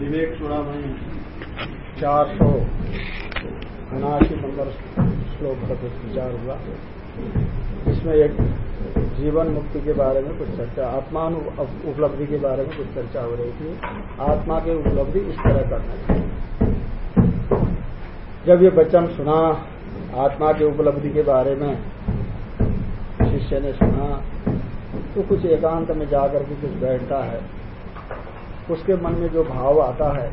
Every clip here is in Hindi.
विवेक चूड़ामणि, चार सौ उनासी नंबर श्लोक का कुछ विचार हुआ। इसमें एक जीवन मुक्ति के बारे में कुछ चर्चा आत्मान उपलब्धि के बारे में कुछ चर्चा हो रही थी। आत्मा की उपलब्धि इस तरह करना चाहिए जब ये बच्चन सुना, आत्मा की उपलब्धि के बारे में शिष्य ने सुना तो कुछ एकांत में जाकर के कुछ बैठता है। उसके मन में जो भाव आता है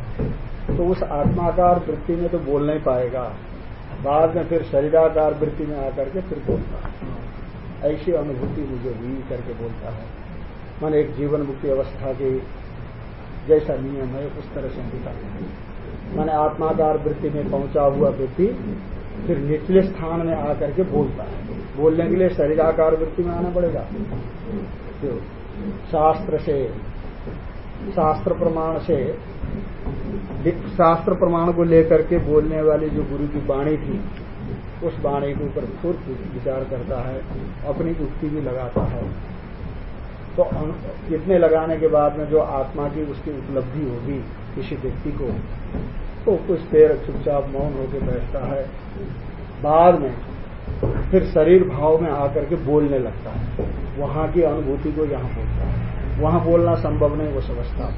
तो उस आत्माकार वृत्ति में तो बोल नहीं पाएगा। बाद में फिर शरीराकार वृत्ति में आकर के फिर बोलता है। ऐसी अनुभूति मुझे हुई करके बोलता है। मन एक जीवन मुक्ति अवस्था के जैसा नियम है, उस तरह से होता मैंने आत्माकार वृत्ति में पहुँचा हुआ व्यक्ति फिर निचले स्थान में आकर के बोलता है। बोलने के लिए शरीराकार वृत्ति में आना पड़ेगा। तो शास्त्र से शास्त्र प्रमाण से शास्त्र प्रमाण को लेकर के बोलने वाली जो गुरु की वाणी थी, उस वाणी के ऊपर खुद विचार करता है, अपनी युक्ति भी लगाता है। तो इतने लगाने के बाद में जो आत्मा की उसकी उपलब्धि होगी किसी व्यक्ति को तो कुछ देर चुपचाप मौन होकर बैठता है। बाद में फिर शरीर भाव में आकर के बोलने लगता है। वहाँ की अनुभूति को यहाँ बोलता है। वहाँ बोलना संभव नहीं, वो समझता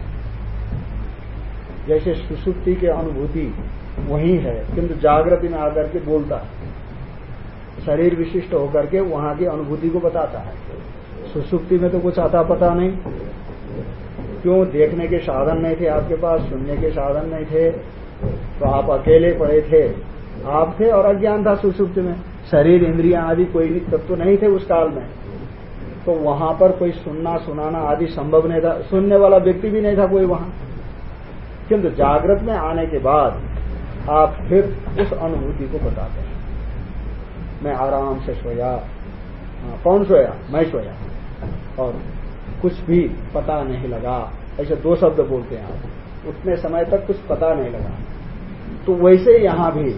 जैसे सुसुप्ति की अनुभूति वही है, किंतु जागृति में आकर के बोलता है। शरीर विशिष्ट होकर के वहाँ की अनुभूति को बताता है। सुसुप्ति में तो कुछ आता पता नहीं। क्यों? देखने के साधन नहीं थे आपके पास, सुनने के साधन नहीं थे। तो आप अकेले पड़े थे। आप थे और अज्ञान था सुसुप्ति में। शरीर, इंद्रिया आदि कोई तत्व तो नहीं थे उस काल में। तो वहाँ पर कोई सुनना सुनाना आदि संभव नहीं था। सुनने वाला व्यक्ति भी नहीं था कोई वहाँ। किंतु जागृत में आने के बाद आप फिर उस अनुभूति को बताते हैं। मैं आराम से सोया। हाँ, कौन सोया? मैं सोया। और कुछ भी पता नहीं लगा। ऐसे दो शब्द बोलते हैं आप। उतने समय तक कुछ पता नहीं लगा। तो वैसे यहाँ भी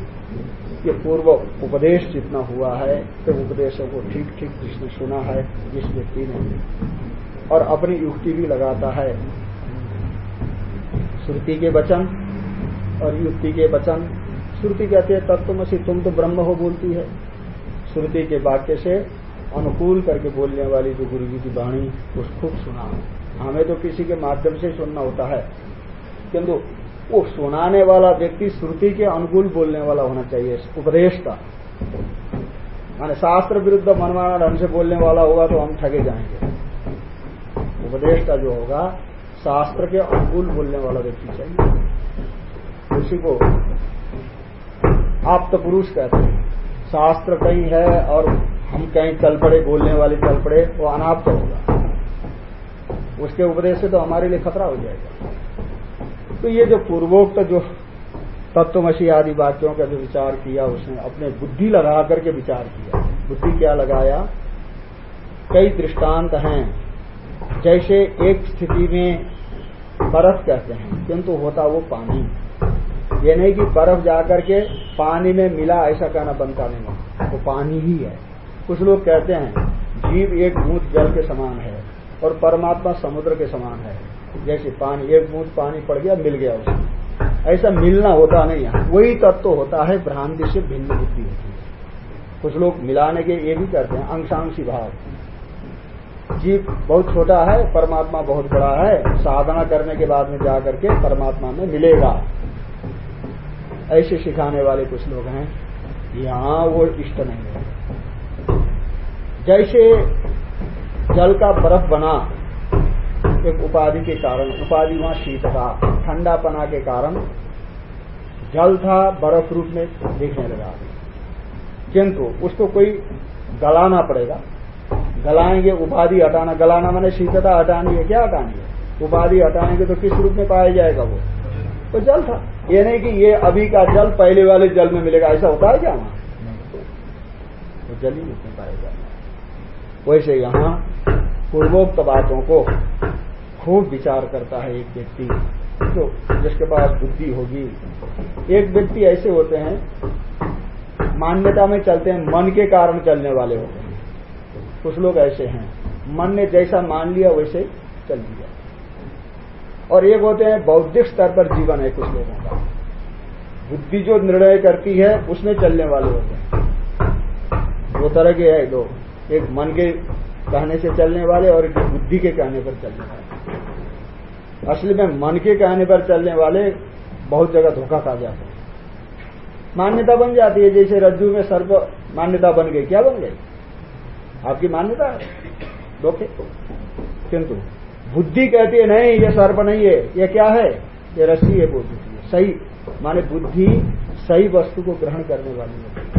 ये पूर्व उपदेश जितना हुआ है तो उपदेशों को ठीक ठीक जिसने सुना है, जिस व्यक्ति ने। और अपनी युक्ति भी लगाता है। श्रुति के वचन और युक्ति के वचन। श्रुति कहते हैं तत्व तत्वमसी तुम तो ब्रह्म हो बोलती है। श्रुति के वाक्य से अनुकूल करके बोलने वाली जो गुरु जी की वाणी, उस खूब सुना। हमें तो किसी के माध्यम से सुनना होता है। किंतु वो सुनाने वाला व्यक्ति श्रुति के अनुकूल बोलने वाला होना चाहिए, उपदेश का। माने शास्त्र विरुद्ध मनमाना ढंग से बोलने वाला होगा तो हम ठगे जाएँगे। उपदेश का जो होगा, शास्त्र के अनुकूल बोलने वाला व्यक्ति चाहिए। उसी को आप तो पुरुष कहते हैं, शास्त्र कहीं है और हम कहीं चल पड़े, बोलने वाले चल पड़े, वो अनाप्त होगा। उसके उपदेश से तो हमारे लिए खतरा हो जाएगा। तो ये जो पूर्वोक्त जो तत्वमसी आदि वाक्यों का जो विचार किया, उसने अपने बुद्धि लगा करके विचार किया। बुद्धि क्या लगाया? कई दृष्टांत हैं। जैसे एक स्थिति में बर्फ़ कहते हैं, किंतु होता वो पानी। ये नहीं कि बर्फ़ जाकर के पानी में मिला, ऐसा कहना बनता नहीं वो पानी ही है। कुछ लोग कहते हैं, जीव एक बूंद जल के समान है और परमात्मा समुद्र के समान है। जैसे पानी, एक बूंद पानी पड़ गया, मिल गया उसमें। ऐसा मिलना होता नहीं है। वही तत्व तो होता है, भ्रांति से भिन्न बुद्धि होती है। कुछ लोग मिलाने के ये भी करते हैं, अंशांशी भाव। जीव बहुत छोटा है, परमात्मा बहुत बड़ा है, साधना करने के बाद में जाकर के परमात्मा में मिलेगा। ऐसे सिखाने वाले कुछ लोग हैं, यहाँ वो इष्ट नहीं है। जैसे जल का बर्फ़ बना एक उपाधि के कारण, उपाधि वहाँ शीतता ठंडापना के कारण, जल था, बर्फ़ रूप में देखने लगा। किंतु उसको कोई गलाना पड़ेगा। गलाएँगे, उपाधि हटाना, गलाना मैंने शीतता हटानी है क्या हटानी है उपाधि हटाएँगे तो किस रूप में पाया जाएगा वो? तो जल था। ये नहीं कि ये अभी का जल पहले वाले जल में मिलेगा, ऐसा होता है क्या? वहाँ तो जल ही नहीं पाएगा वैसे यहाँ पूर्वोक्त बातों को खूब विचार करता है एक व्यक्ति। जो जिसके पास बुद्धि होगी। एक व्यक्ति ऐसे होते हैं, मान्यता में चलते हैं, मन के कारण चलने वाले होते हैं। कुछ लोग ऐसे हैं, मन ने जैसा मान लिया, वैसे चल दिया। और एक होते हैं, बौद्धिक स्तर पर जीवन है कुछ लोगों का। बुद्धि जो निर्णय करती है, उसमें चलने वाले होते हैं। दो तरह के है लोग। एक मन के कहने से चलने वाले और बुद्धि के कहने पर चलने वाले। असली में मन के कहने पर चलने वाले बहुत जगह धोखा खा जाते हैं। मान्यता बन जाती है, जैसे रज्जु में सर्व मान्यता बन गई, क्या बन गई? आपकी मान्यता है? धोखे? किंतु बुद्धि कहती है, नहीं, ये सर्प नहीं है, ये क्या है? ये रस्सी है, बोलती है। सही, माने बुद्धि सही वस्तु को ग्रहण करने वाली होती है।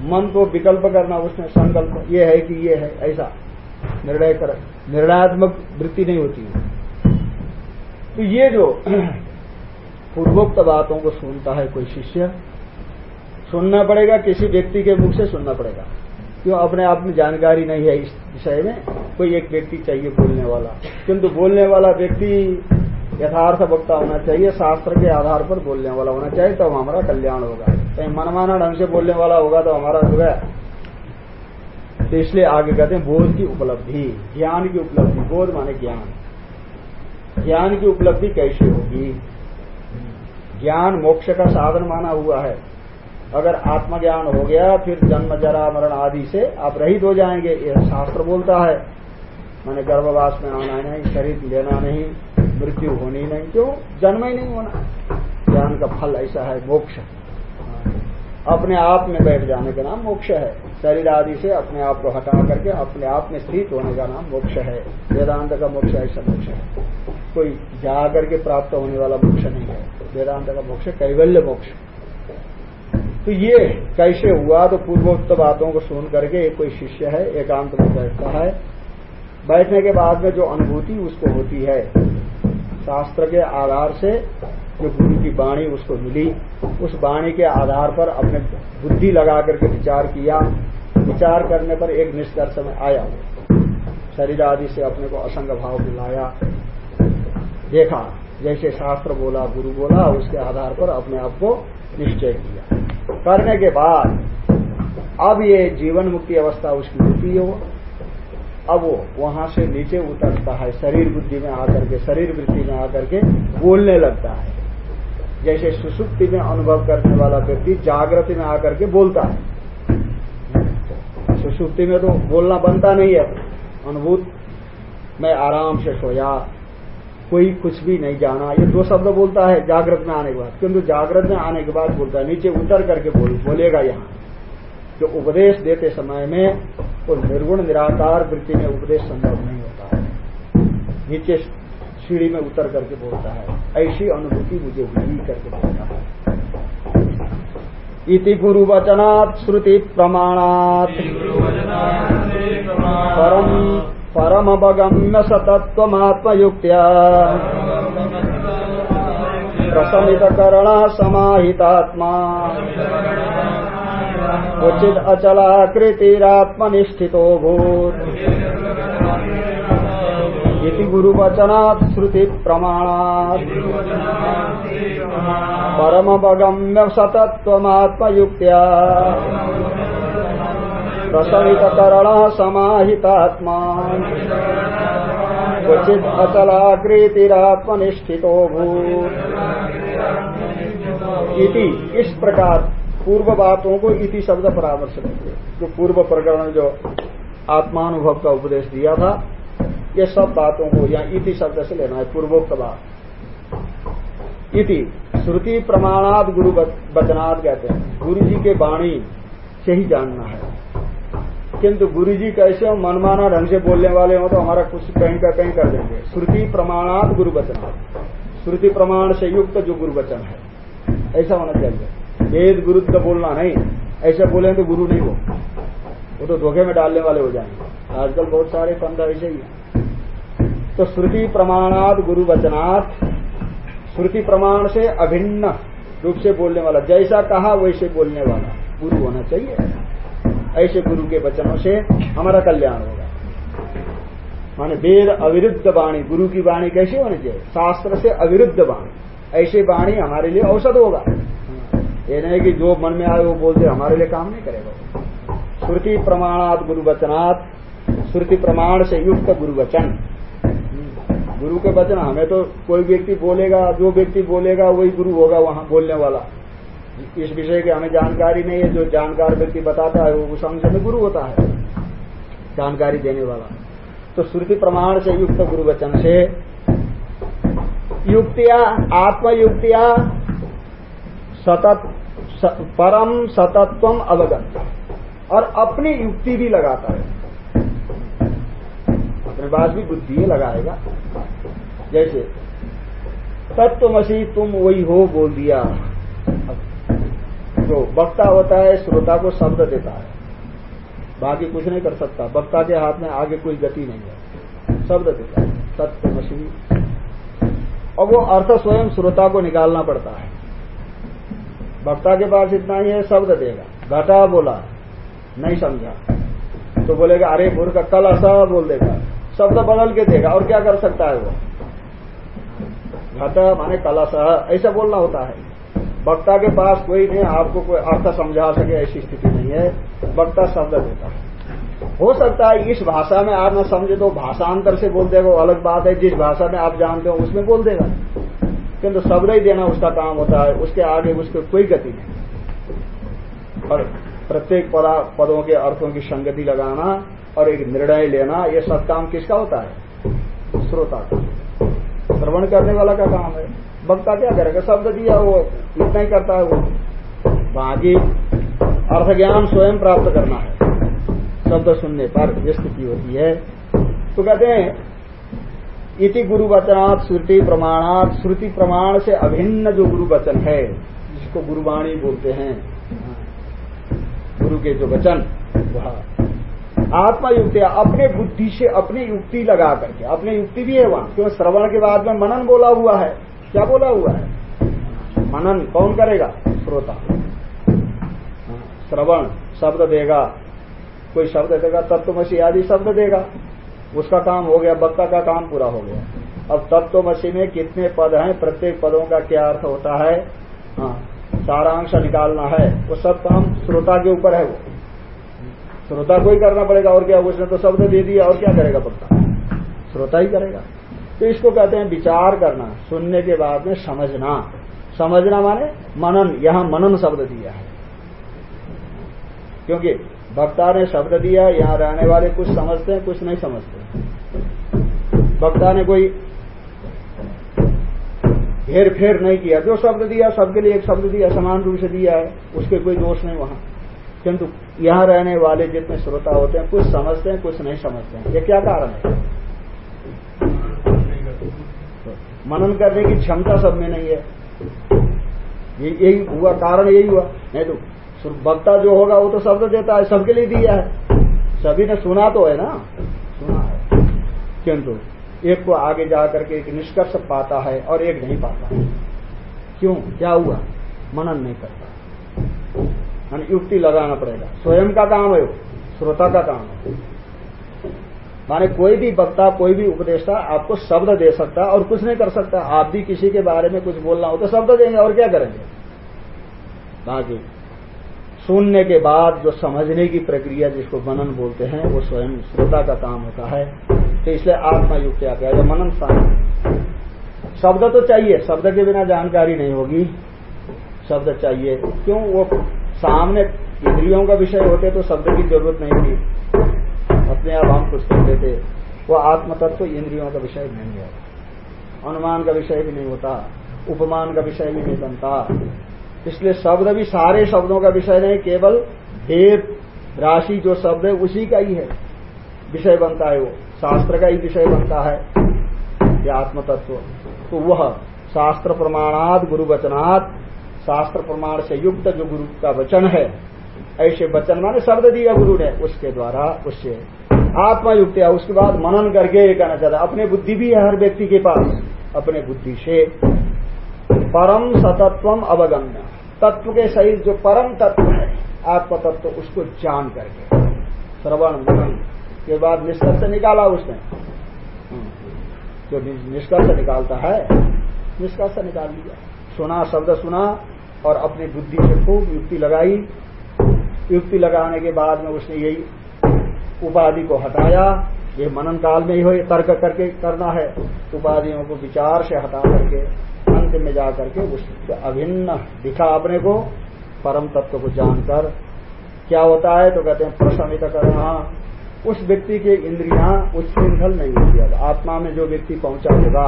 मन को विकल्प करना, उसमें संकल्प, ये है कि ये है, ऐसा। निर्णय कर, निर्णयात्मक वृत्ति नहीं होती। है तो ये जो पूर्वोक्त बातों को सुनता है कोई शिष्य, सुनना पड़ेगा, किसी व्यक्ति के मुख से सुनना पड़ेगा। क्यों? अपने आप में जानकारी नहीं है इस विषय में, कोई एक व्यक्ति चाहिए बोलने वाला। किंतु बोलने वाला व्यक्ति यथार्थ वक्ता होना चाहिए, शास्त्र के आधार पर बोलने वाला होना चाहिए, तब तो हमारा कल्याण होगा। कहीं मनमाना ढंग से बोलने वाला होगा तो हमारा जो है तो इसलिए आगे कहते हैं, बोध की उपलब्धि, ज्ञान की उपलब्धि, बोध माने ज्ञान। ज्ञान की उपलब्धि कैसे होगी? ज्ञान मोक्ष का साधन माना हुआ है। अगर आत्मज्ञान हो गया, फिर जन्म, जरा, मरण आदि से आप रहित हो जाएँगे, यह शास्त्र बोलता है। मैंने गर्भवास में आना नहीं, शरीर लेना नहीं। मृत्यु होनी नहीं, क्यों? जन्म ही नहीं होना। ज्ञान का फल ऐसा है, मोक्ष। अपने आप में बैठ जाने का नाम मोक्ष है। शरीर आदि से अपने आप को हटा करके अपने आप में स्थित होने का नाम मोक्ष है। वेदांत का मोक्ष ऐसा मोक्ष है। कोई जा करके प्राप्त होने वाला मोक्ष नहीं है। वेदांत का मोक्ष कैवल्य मोक्ष। तो ये कैसे हुआ? तो पूर्वोक्त बातों को सुन करके कोई शिष्य है, एकांत में बैठता है। बैठने के बाद में जो अनुभूति उसको होती है शास्त्र के आधार से जो गुरु की वाणी उसको मिली, उस वाणी के आधार पर अपने बुद्धि लगा करके विचार किया। विचार करने पर एक निष्कर्ष में आया। वो शरीर आदि से अपने को असंग भाव दिलाया देखा, जैसे शास्त्र बोला, गुरु बोला, उसके आधार पर अपने आप को निश्चय किया। करने के बाद अब ये जीवन मुक्ति अवस्था उसकी होती है। अब वो वहाँ से नीचे उतरता है, शरीर बुद्धि में आकर के, शरीर वृत्ति में आकर के बोलने लगता है। जैसे सुसुप्ति में अनुभव करने वाला व्यक्ति जागृति में आकर के बोलता है। सुसुप्ति में तो बोलना बनता नहीं है। अनुभूत, मैं आराम से सोया, कोई कुछ भी नहीं जाना, ये दो शब्द बोलता है जागृत में आने के बाद। किंतु जागृत में आने के बाद बोलता है, नीचे उतर करके बोल, बोलेगा यहाँ। जो उपदेश देते समय में वो निर्गुण, निराकार वृत्ति में उपदेश संभव नहीं होता। है नीचे सीढ़ी में उतर करके बोलता है, ऐसी अनुभूति मुझे हुई करके बोलता है इति गुरु वचनात् श्रुति प्रमाणात् परम परमवगम्य सतत्वमात्मयुक्त्या। प्रशमितकरणा समाहितात्मा। क्वचिद अचलाकृतिरात्मनिष्ठितो भूत् इति गुरुवचनात् श्रुति प्रमाणात् परमवगम्य सतत्वमात्मयुक्त्या। प्रसवितकरण समाहितात्मा। क्वचिद अचलाकृतिरात्मनिष्ठितो भूत इति इस प्रकार पूर्व बातों को इति शब्द परामर्श करेंगे जो पूर्व प्रकरण जो आत्मानुभव का उपदेश दिया था, ये सब बातों को या इति शब्द से लेना है पूर्वोक्त बात इति श्रुति प्रमाणाद गुरु वचनाद कहते हैं। गुरु जी के वाणी से ही जानना है। किंतु गुरु जी कैसे हो, मनमाना ढंग से बोलने वाले हो तो हमारा कुछ कहीं का कहीं कर देंगे। श्रुति प्रमाणात गुरु वचनाद श्रुति प्रमाण से युक्त जो गुरु वचन है, ऐसा होना चाहिए। वेद विरुद्ध बोलना नहीं। ऐसा बोले तो गुरु नहीं हो। वो तो धोखे में डालने वाले हो जाएँगे। आजकल बहुत सारे पंथ ऐसे ही है। तो श्रुति प्रमाणात गुरु वचनात्, श्रुति प्रमाण से अभिन्न रूप से बोलने वाला, जैसा कहा वैसे बोलने वाला गुरु होना चाहिए। ऐसे गुरु के वचनों से हमारा कल्याण होगा। माने वेद अविरुद्ध वाणी, गुरु की वाणी कैसी होनी चाहिए? शास्त्र से अविरुद्ध वाणी। ऐसी वाणी हमारे लिए औसत होगा। ये नहीं कि जो मन में आए वो बोलते हमारे लिए काम नहीं करेगा श्रुति प्रमाणात गुरु वचनात्, श्रुति प्रमाण से युक्त गुरु वचन। गुरु के वचन, हमें तो कोई व्यक्ति बोलेगा, जो व्यक्ति बोलेगा, वही गुरु होगा वहाँ बोलने वाला। इस विषय की हमें जानकारी नहीं है, जो जानकार व्यक्ति बताता है, वो उस अंश में गुरु होता है, जानकारी देने वाला। तो श्रुति प्रमाण से युक्त गुरु वचन से युक्तिया, आत्मयुक्तिया, सतत परम सतत्व अवगत। और अपनी युक्ति भी लगाता है। अपने पास भी बुद्धि लगाएगा। जैसे, तत्वमसी तुम वही हो बोल दिया। जो वक्ता होता है, श्रोता को शब्द देता है। बाकी कुछ नहीं कर सकता। वक्ता के हाथ में आगे कोई गति नहीं है। शब्द देता है। तत्वमसी। और वो अर्थ स्वयं श्रोता को निकालना पड़ता है। वक्ता के पास इतना ही है, शब्द देगा। घटा बोला, नहीं समझा। तो बोलेगा, अरे मूर्ख, कल ऐसा बोल देगा। शब्द बदल के देगा, और क्या कर सकता है वो? घटा माने कलश ऐसा बोलना होता है। वक्ता के पास कोई नहीं, आपको कोई अर्थ समझा सके, ऐसी स्थिति नहीं है। वक्ता शब्द देता है। हो सकता है, इस भाषा में आप न समझे तो भाषांतर से बोल देगा अलग बात है। जिस भाषा में आप जानते हो, उसमें बोल देगा। किंतु शब्द ही देना उसका काम होता है, उसके आगे उसको कोई गति नहीं। और प्रत्येक पदों के अर्थों की संगति लगाना और एक निर्णय लेना यह सब काम किसका होता है? श्रोता का। श्रवण करने वाला का काम है। वक्ता क्या करेगा? शब्द दिया वो, इतना ही करता है वो। बाकी अर्थ ज्ञान स्वयं प्राप्त करना है। शब्द सुनने पर ये स्थिति होती है। तो कहते हैं इति गुरु वचनात् श्रुति प्रमाणात श्रुति प्रमाण से अभिन्न जो गुरु वचन है, जिसको गुरुवाणी बोलते हैं। गुरु के जो वचन, वह आत्मा युक्ति अपने बुद्धि से अपनी युक्ति लगा करके, अपनी युक्ति भी है वहाँ क्यों श्रवण के बाद में मनन बोला हुआ है। क्या बोला हुआ है? मनन, कौन करेगा? श्रोता। श्रवण, शब्द देगा। कोई शब्द देगा? तत्वमसी आदि शब्द देगा। उसका काम हो गया बक्ता का काम पूरा हो गया। अब तत्वमसी में कितने पद हैं, प्रत्येक पदों का क्या अर्थ होता है? हाँ सारांश निकालना है। वो सब काम श्रोता के ऊपर है वो। श्रोता को ही करना पड़ेगा, और क्या? उसने तो शब्द दे दिया, और क्या करेगा बक्ता श्रोता ही करेगा। तो इसको कहते हैं विचार करना, सुनने के बाद में समझना। समझना माने मनन, यहाँ मनन शब्द दिया है। क्योंकि वक्ता ने शब्द दिया, यहाँ रहने वाले कुछ समझते हैं, कुछ नहीं समझते। वक्ता ने कोई हेर फेर नहीं किया। जो शब्द दिया, सबके लिए एक शब्द दिया, समान रूप से दिया है, उसके कोई दोष नहीं वहाँ। किंतु यहाँ रहने वाले जितने श्रोता होते हैं, कुछ समझते हैं, कुछ नहीं समझते हैं। ये क्या कारण है? मनन करने की क्षमता सब में नहीं है। यही हुआ, कारण यही हुआ। नहीं तो वक्ता जो होगा वो तो शब्द देता है, सबके लिए दिया है। सभी ने सुना तो है ना? सुना है। किंतु एक को आगे जा करके एक निष्कर्ष पाता है और एक नहीं पाता है। क्यों? क्या हुआ? मनन नहीं करता। युक्ति लगाना पड़ेगा। स्वयं का काम है वो, श्रोता का काम है। माने कोई भी वक्ता, कोई भी उपदेष्टा आपको शब्द दे सकता और कुछ नहीं कर सकता। आप भी किसी के बारे में कुछ बोलना हो तो शब्द देंगे और क्या करेंगे? बाकी सुनने के बाद जो समझने की प्रक्रिया जिसको मनन बोलते हैं, वो स्वयं श्रोता का काम होता है। तो इसलिए आत्मा युक्त आ गया मनन स्थान शब्द तो चाहिए, शब्द के बिना जानकारी नहीं होगी। शब्द चाहिए। क्यों? वो सामने इंद्रियों का विषय होते तो शब्द की ज़रूरत नहीं थी। अपने आप हम कुछ करते थे। वो आत्म तत्व इंद्रियों का विषय नहीं है। अनुमान का विषय भी नहीं होता। उपमान का विषय भी नहीं बनता। इसलिए शब्द भी सारे शब्दों का विषय नहीं, केवल भेद राशि जो शब्द है, उसी का ही है। विषय बनता है वो। शास्त्र का ही विषय बनता है। ये आत्म तत्व तो वह शास्त्र प्रमाणात, गुरु वचनात्, शास्त्र प्रमाण से युक्त जो गुरु का वचन है, ऐसे वचन माने शब्द दिया गुरु ने, उसके द्वारा उससे आत्मा युक्त है उसके बाद मनन करके ये कहना चाहता अपने बुद्धि भी है हर व्यक्ति के पास। अपने बुद्धि से परम सतत्वम अवगम्य। तत्व के सहित जो परम तत्व है आत्म तत्व उसको जान करके। श्रवण, मनन, के बाद निष्कर्ष निकाला उसने। जो निष्कर्ष निकालता है, निष्कर्ष निकाल लिया। सुना, शब्द सुना, और अपनी बुद्धि से खूब युक्ति लगाई। युक्ति लगाने के बाद में उसने यही उपाधि को हटाया। ये मनन काल में ही हो तर्क करके करना है। उपाधियों को विचार से हटा करके अंत में जा करके उस अभिन्न दिखा अपने को, परम तत्व को जानकर। क्या होता है? तो कहते हैं प्रशमित करना। उस व्यक्ति के इंद्रियाँ उच्छृंखल नहीं होती अब आत्मा में जो व्यक्ति पहुँचा होगा,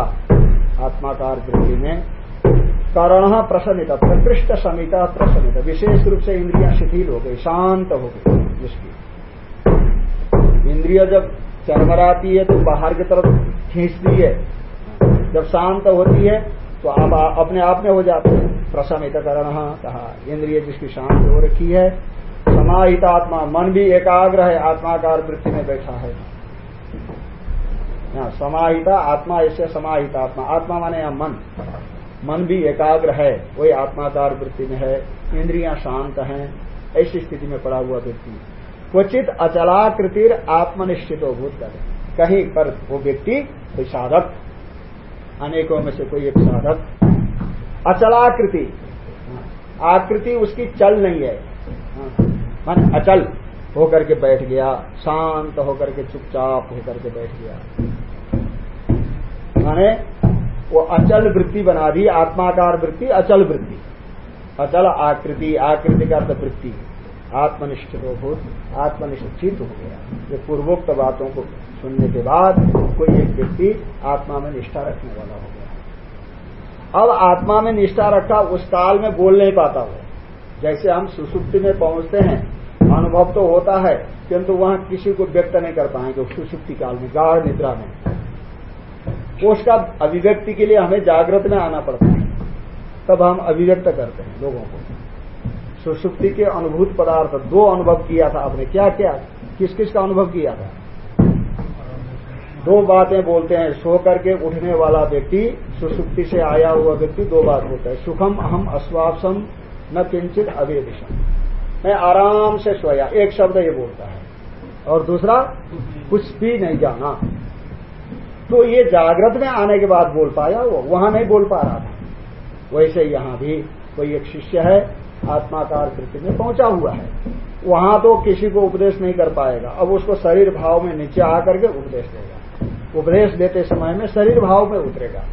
आत्माकार वृद्धि में, करण प्रशमित प्रकृष्ट समिता प्रशमित विशेष रूप से इंद्रियाँ शिथिल हो गई, शांत हो गई जिसकी इंद्रिया जब चरमराती है तो बाहर की तरफ़ खींचती है। जब शांत होती है तो आप अपने आप में हो जाते हैं। प्रशमित करण कहा। इंद्रिय जिसकी शांति हो रखी है। समाहित आत्मा, मन भी एकाग्र है। आत्माकार वृत्ति में बैठा है। यहाँ समाहिता आत्मा, ऐसे समाहित आत्मा। आत्मा माने यहाँ मन। मन भी एकाग्र है, वही आत्माकार वृत्ति में है। इंद्रियाँ शांत हैं, ऐसी स्थिति में पड़ा हुआ व्यक्ति। क्वचित अचलाकृतिर आत्मनिश्चित भूत कहीं। पर वो व्यक्ति साधक अनेकों में से कोई एक साधक। अचलाकृति। आकृति उसकी चल नहीं है। मान, अचल होकर के बैठ गया, शांत होकर के चुपचाप होकर के बैठ गया। माने, वो अचल वृत्ति बना दी, आत्माकार वृत्ति, अचल वृत्ति। अचल आकृति आकृति का अर्थ वृत्ति। आत्मनिष्ठ भूत आत्मनिश्चित हो गया। ये पूर्वोक्त बातों को सुनने के बाद कोई एक व्यक्ति आत्मा में निष्ठा रखने वाला हो गया। अब आत्मा में निष्ठा रखा उस काल में बोल नहीं पाता वो। जैसे हम सुसुप्ति में पहुँचते हैं, अनुभव तो होता है, किंतु वहाँ किसी को व्यक्त नहीं कर पाएँगे सुसुप्ति काल में, गाढ़ निद्रा में। उसका अभिव्यक्ति के लिए हमें जागृत में आना पड़ता है। तब हम अभिव्यक्त करते हैं लोगों को। सुसुप्ति के अनुभूत पदार्थ, दो अनुभव किया था आपने। क्या क्या? किस किस का अनुभव किया था? दो बातें बोलते हैं, सो करके उठने वाला व्यक्ति, सुसुप्ति से आया हुआ व्यक्ति, दो बात बोलता है। सुखम अहम अश्वासम न किंचित अवेदिशम। मैं आराम से सोया, एक शब्द ये बोलता है। और दूसरा, कुछ भी नहीं जाना। तो ये जागृत में आने के बाद बोल पाया वो, वहाँ नहीं बोल पा रहा था। वैसे यहाँ भी कोई एक शिष्य है आत्माकार कृति में पहुँचा हुआ है। वहाँ तो किसी को उपदेश नहीं कर पाएगा। अब उसको शरीर भाव में नीचे आकर के उपदेश देगा। उपदेश देते समय में शरीर भाव में उतरेगा।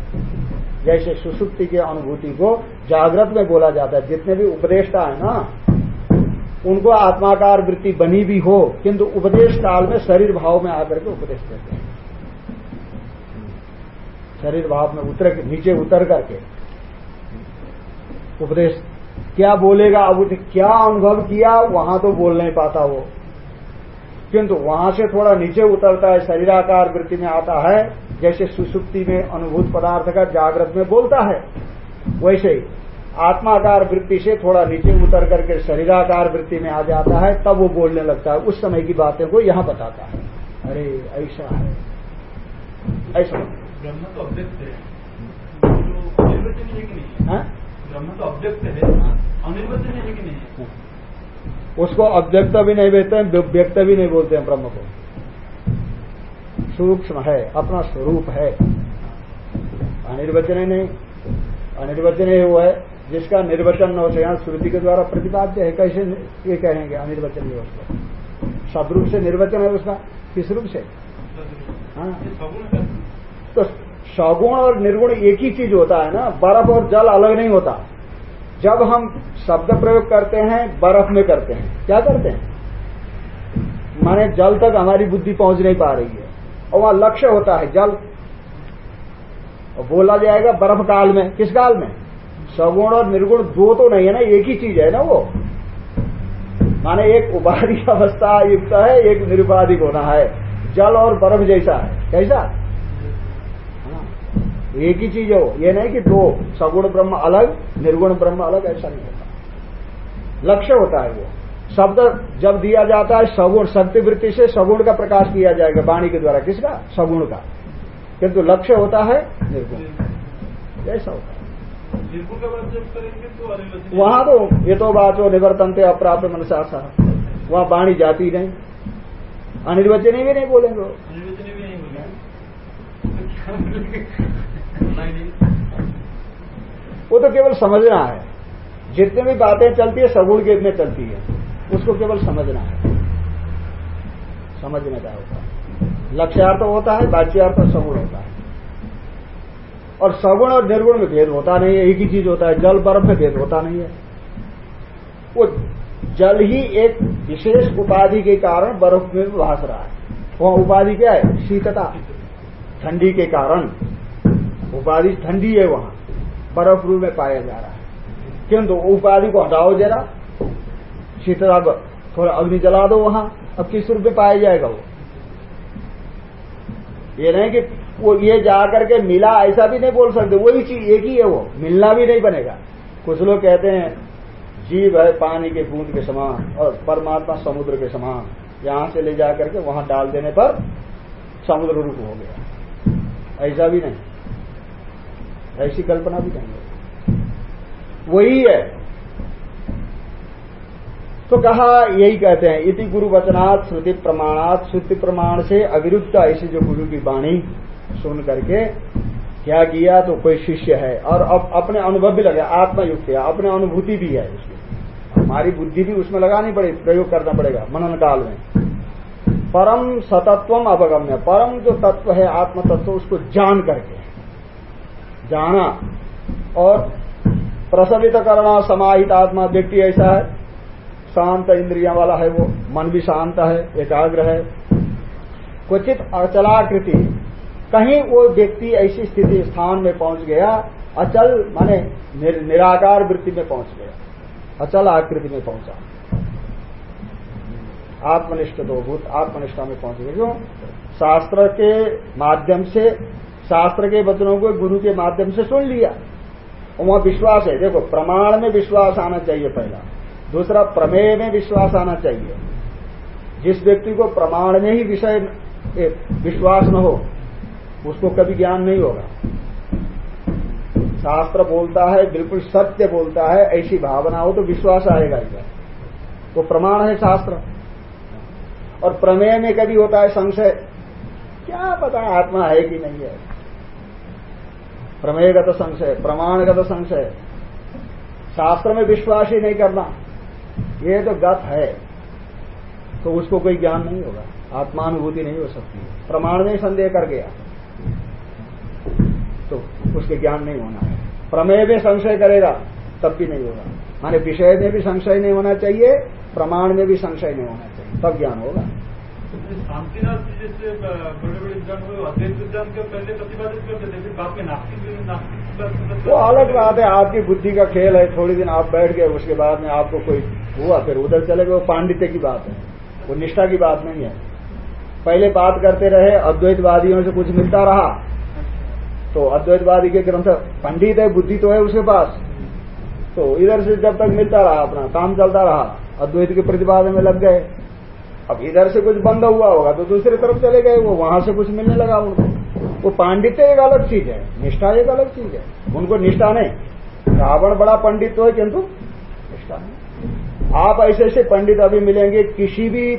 जैसे सुसुप्ति की अनुभूति को जागृत में बोला जाता है। जितने भी उपदेष्टा है ना, उनको आत्माकार वृत्ति बनी भी हो, किंतु उपदेश काल में शरीर भाव में आकर के उपदेश देते हैं। शरीर भाव में उतर नीचे उतर करके उपदेश क्या बोलेगा? अब क्या अनुभव किया? वहाँ तो बोल नहीं पाता वो। किंतु वहाँ से थोड़ा नीचे उतरता है शरीराकार वृत्ति में आता है जैसे सुसुप्ति में अनुभूत पदार्थ का जागृत में बोलता है। वैसे ही आत्माकार वृत्ति से थोड़ा नीचे उतर करके शरीराकार वृत्ति में आ जाता है तब वो बोलने लगता है। उस समय की बातें को यहाँ बताता है। अरे ऐसा है। ऐसा। ब्रह्म तो अव्यक्त है? ब्रह्म तो है है। कि नहीं उसको अव्यक्त भी नहीं बोलते हैं व्यक्त भी नहीं बोलते हैं ब्रह्म को। सूक्ष्म है अपना स्वरूप है। अनिर्वचन नहीं। अनिर्वचन वो है जिसका निर्वचन न हो यहाँ श्रुति के द्वारा प्रतिपाद्य है कैसे ये कहेंगे अनिर्वचन है उसको? सदरूप से निर्वचन है उसका किस रूप से? हाँ। तो सगुण और निर्गुण एक ही चीज़ होता है ना, बर्फ़ और जल अलग नहीं होता। जब हम शब्द प्रयोग करते हैं, बर्फ़ में करते हैं। क्या करते हैं? माने जल तक हमारी बुद्धि पहुँच नहीं पा रही है। और वहाँ लक्ष्य होता है जल। और बोला जाएगा बर्फ़ काल में। किस काल में? सगुण और निर्गुण दो तो नहीं है ना, एक ही चीज़ है ना वो। माने एक उपाधि अवस्था युक्त है, एक निरुपाधिक होना है। जल और बर्फ़ जैसा है। कैसा? एक ही चीज़ है वो। ये नहीं कि दो सगुण ब्रह्म अलग निर्गुण ब्रह्म अलग ऐसा नहीं होता। लक्ष्य होता है वो। शब्द जब दिया जाता है सगुण शक्ति वृत्ति से सगुण का प्रकाश किया जाएगा वाणी के द्वारा। किसका? सगुण का। किंतु लक्ष्य होता है निर्गुण। ऐसा होता है। वहाँ तो ये तो बात हो निवर्तनते अप्राप्त मनसा वहाँ वाणी जाती नहीं। अनिर्वचनी भी नहीं बोलेंगे। वो तो केवल समझना है। जितने भी बातें चलती है सगुण के में चलती है। उसको केवल समझना है। समझने का होता है। लक्ष्यार्थ होता है, बाच्यार्थ सगुण होता है। और सगुण और निर्गुण में भेद होता नहीं है, एक ही चीज़ होता है। जल, बर्फ़ में भेद होता नहीं है। वो जल ही एक विशेष उपाधि के कारण बर्फ़ में भाष रहा है। वह उपाधि क्या है? शीतता। ठंडी के कारण। उपाधि ठंडी है वहाँ। बर्फ़ रूप में पाया जा रहा है। किंतु उपाधि को हटाओ जरा। शीतता को थोड़ा अग्नि जला दो वहाँ। अब किस रूप में पाया जाएगा वो? ये नहीं कि वो ये जा करके मिला, ऐसा भी नहीं बोल सकते। वही चीज़ एक ही है वो। मिलना भी नहीं बनेगा। कुछ लोग कहते हैं, जीव है पानी के बूंद के समान और परमात्मा समुद्र के समान। यहाँ से ले जाकर के वहाँ डाल देने पर समुद्र रूप हो गया। ऐसा भी नहीं। ऐसी कल्पना भी है वही है। तो कहा, यही कहते हैं, इति गुरु वचनात् श्रुति प्रमाणात। श्रुति प्रमाण से अविरुद्ध ऐसी जो गुरु की वाणी सुन करके क्या किया तो कोई शिष्य है। और अब अपने अनुभव भी लगे, आत्मयुक्त है, अपने अनुभूति भी है उसमें हमारी बुद्धि भी उसमें लगानी पड़ेगी, प्रयोग करना पड़ेगा, मनन काल में। परम सतत्व अवगम्य, परम जो तत्व है आत्म तत्व उसको जान करके। जाना। और प्रसवित करना समाहित आत्मा व्यक्ति ऐसा है शांत इंद्रिया वाला है वो मन भी शांत है एकाग्र है। क्वचित अचलाकृति कहीं वो व्यक्ति ऐसी स्थिति स्थान में पहुँच गया अचल माने निर, निराकार वृत्ति में पहुँच गया अचल आकृति में पहुँचा। आत्मनिष्ठ दो भूत आत्मनिष्ठा में पहुँच गए क्यों? शास्त्र के माध्यम से शास्त्र के वचनों को गुरु के माध्यम से सुन लिया। वहाँ विश्वास है। देखो, प्रमाण में विश्वास आना चाहिए पहला। दूसरा, प्रमेय में विश्वास आना चाहिए। जिस व्यक्ति को प्रमाण में ही विषय विश्वास न हो, उसको कभी ज्ञान नहीं होगा। शास्त्र बोलता है, बिल्कुल सत्य बोलता है, ऐसी भावना हो तो विश्वास आएगा इधर वो प्रमाण है शास्त्र। और प्रमेय में कभी होता है संशय। क्या पता आत्मा है कि नहीं है। प्रमेय का तो संशय, प्रमाणगत संशय। शास्त्र में विश्वास ही नहीं करना। ये तो गत है। तो उसको कोई ज्ञान नहीं होगा। आत्मानुभूति नहीं हो सकती। प्रमाण में संदेह कर गया। तो उसके ज्ञान नहीं होना है। प्रमेय में संशय करेगा, तब भी नहीं होगा। माने विषय में भी संशय नहीं होना चाहिए, प्रमाण में भी संशय नहीं होना चाहिए, तब ज्ञान होगा। शांतिनाथ जैसे बड़े बड़े विद्वान अद्वैत विद्वान के पहले प्रतिपादित करते थे, फिर बाप के नास्तिक नास्तिक वो अलग बात है, आपकी बुद्धि का खेल है, थोड़ी दिन आप बैठ गए, उसके बाद में आपको कोई हुआ, फिर उधर चले गए, वो पांडित्य की बात है, वो निष्ठा की बात नहीं है। पहले बात करते रहे, अद्वैतवादियों से कुछ मिलता रहा। तो अद्वैतवादी के ग्रंथ, पंडित है, बुद्धि तो है उसके पास। तो इधर से जब तक मिलता रहा, अपना काम चलता रहा, अद्वैत के प्रतिपादन में लग गए। अब इधर से कुछ बंद हुआ होगा तो दूसरी तरफ़ चले गए वो, वहाँ से कुछ मिलने लगा उनको। वो पांडित्य एक अलग चीज़ है, निष्ठा एक अलग चीज़ है। उनको निष्ठा नहीं। रावण बड़ा पंडित तो है, किंतु निष्ठा नहीं। आप ऐसे ऐसे पंडित अभी मिलेंगे, किसी भी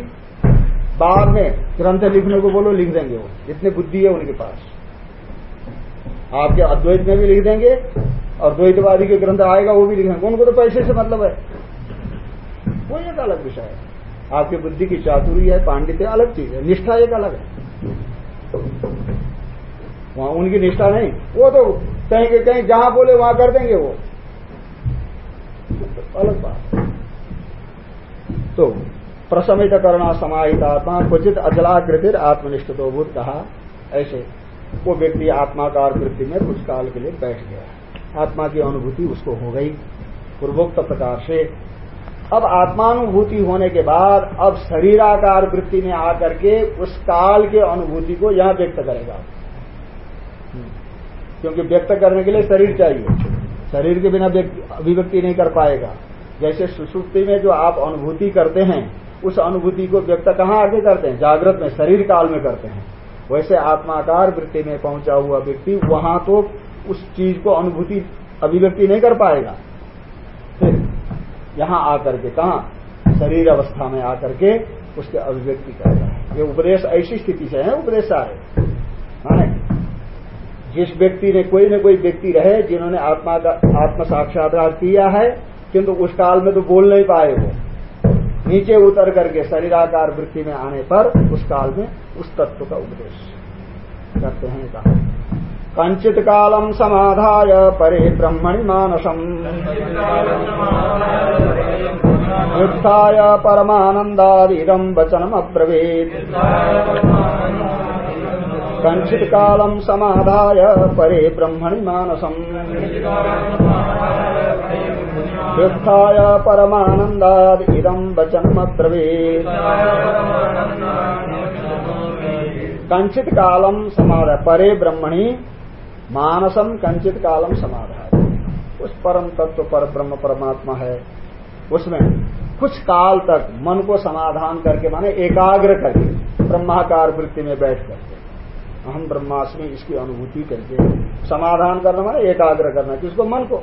बार में ग्रंथ लिखने को बोलो, लिख देंगे वो। इतनी बुद्धि है उनके पास। आपके अद्वैत में भी लिख देंगे और द्वैतवादी के ग्रंथ आएगा, वो भी लिख देंगे। उनको तो पैसे से मतलब है। वो एक अलग विषय है। आपकी बुद्धि की चातुरी है, पांडित्य अलग चीज़ है। निष्ठा एक अलग है। वहाँ उनकी निष्ठा नहीं। वो तो कहीं के कहीं जहाँ बोले वहाँ कर देंगे वो। अलग बात। तो प्रसमित करना समाहित आत्मा, क्वचित अचलाकृतिर आत्मनिष्ठ तो भूत कहा। ऐसे वो व्यक्ति आत्माकार वृत्ति में कुछ काल के लिए बैठ गया। आत्मा की अनुभूति उसको हो गई। पूर्वोक्त प्रकार से अब आत्मानुभूति होने के बाद अब शरीराकार वृत्ति में आकर के उस काल के अनुभूति को यहाँ व्यक्त करेगा। क्योंकि व्यक्त करने के लिए शरीर चाहिए। शरीर के बिना अभिव्यक्ति नहीं कर पाएगा। जैसे सुसुप्ति में जो आप अनुभूति करते हैं, उस अनुभूति को व्यक्त कहाँ आगे करते हैं? जागृत में, शरीर काल में करते हैं। वैसे आत्माकार वृत्ति में पहुँचा हुआ व्यक्ति वहाँ तो उस चीज़ को अनुभूति, अभिव्यक्ति नहीं कर पाएगा। यहाँ आकर के, कहा? शरीर अवस्था में आकर के उसके अभिव्यक्ति कर रहा है। ये उपदेश ऐसी स्थिति से है, उपदेश सारे हाँ जिस व्यक्ति ने कोई न कोई व्यक्ति रहे, जिन्होंने आत्मा का, आत्म साक्षात्कार किया है, किंतु उस काल में तो बोल नहीं पाए वो। नीचे उतर करके शरीराकार वृत्ति में आने पर उस काल में उस तत्व का उपदेश। करते हैं कहा कंचित कालम समाधाय परे ब्रह्मणि मानसम युद्धाय परमानंदादिदम वचनम अब्रवीत कंचित कालम समाधाय परे ब्रह्मणि मानसम युद्धाय परमानंदादिदम वचनम अब्रवीत कंचित कालम समाधाय परे ब्रह्मणि मानसम कंचित कालम समाधाय। उस परम तत्व पर ब्रह्म परमात्मा है। उसमें कुछ काल तक मन को समाधान करके माने एकाग्र करके ब्रह्माकार वृत्ति में बैठ करके अहम ब्रह्मास्मि इसकी अनुभूति करके समाधान करना माने एकाग्र करना किसको मन को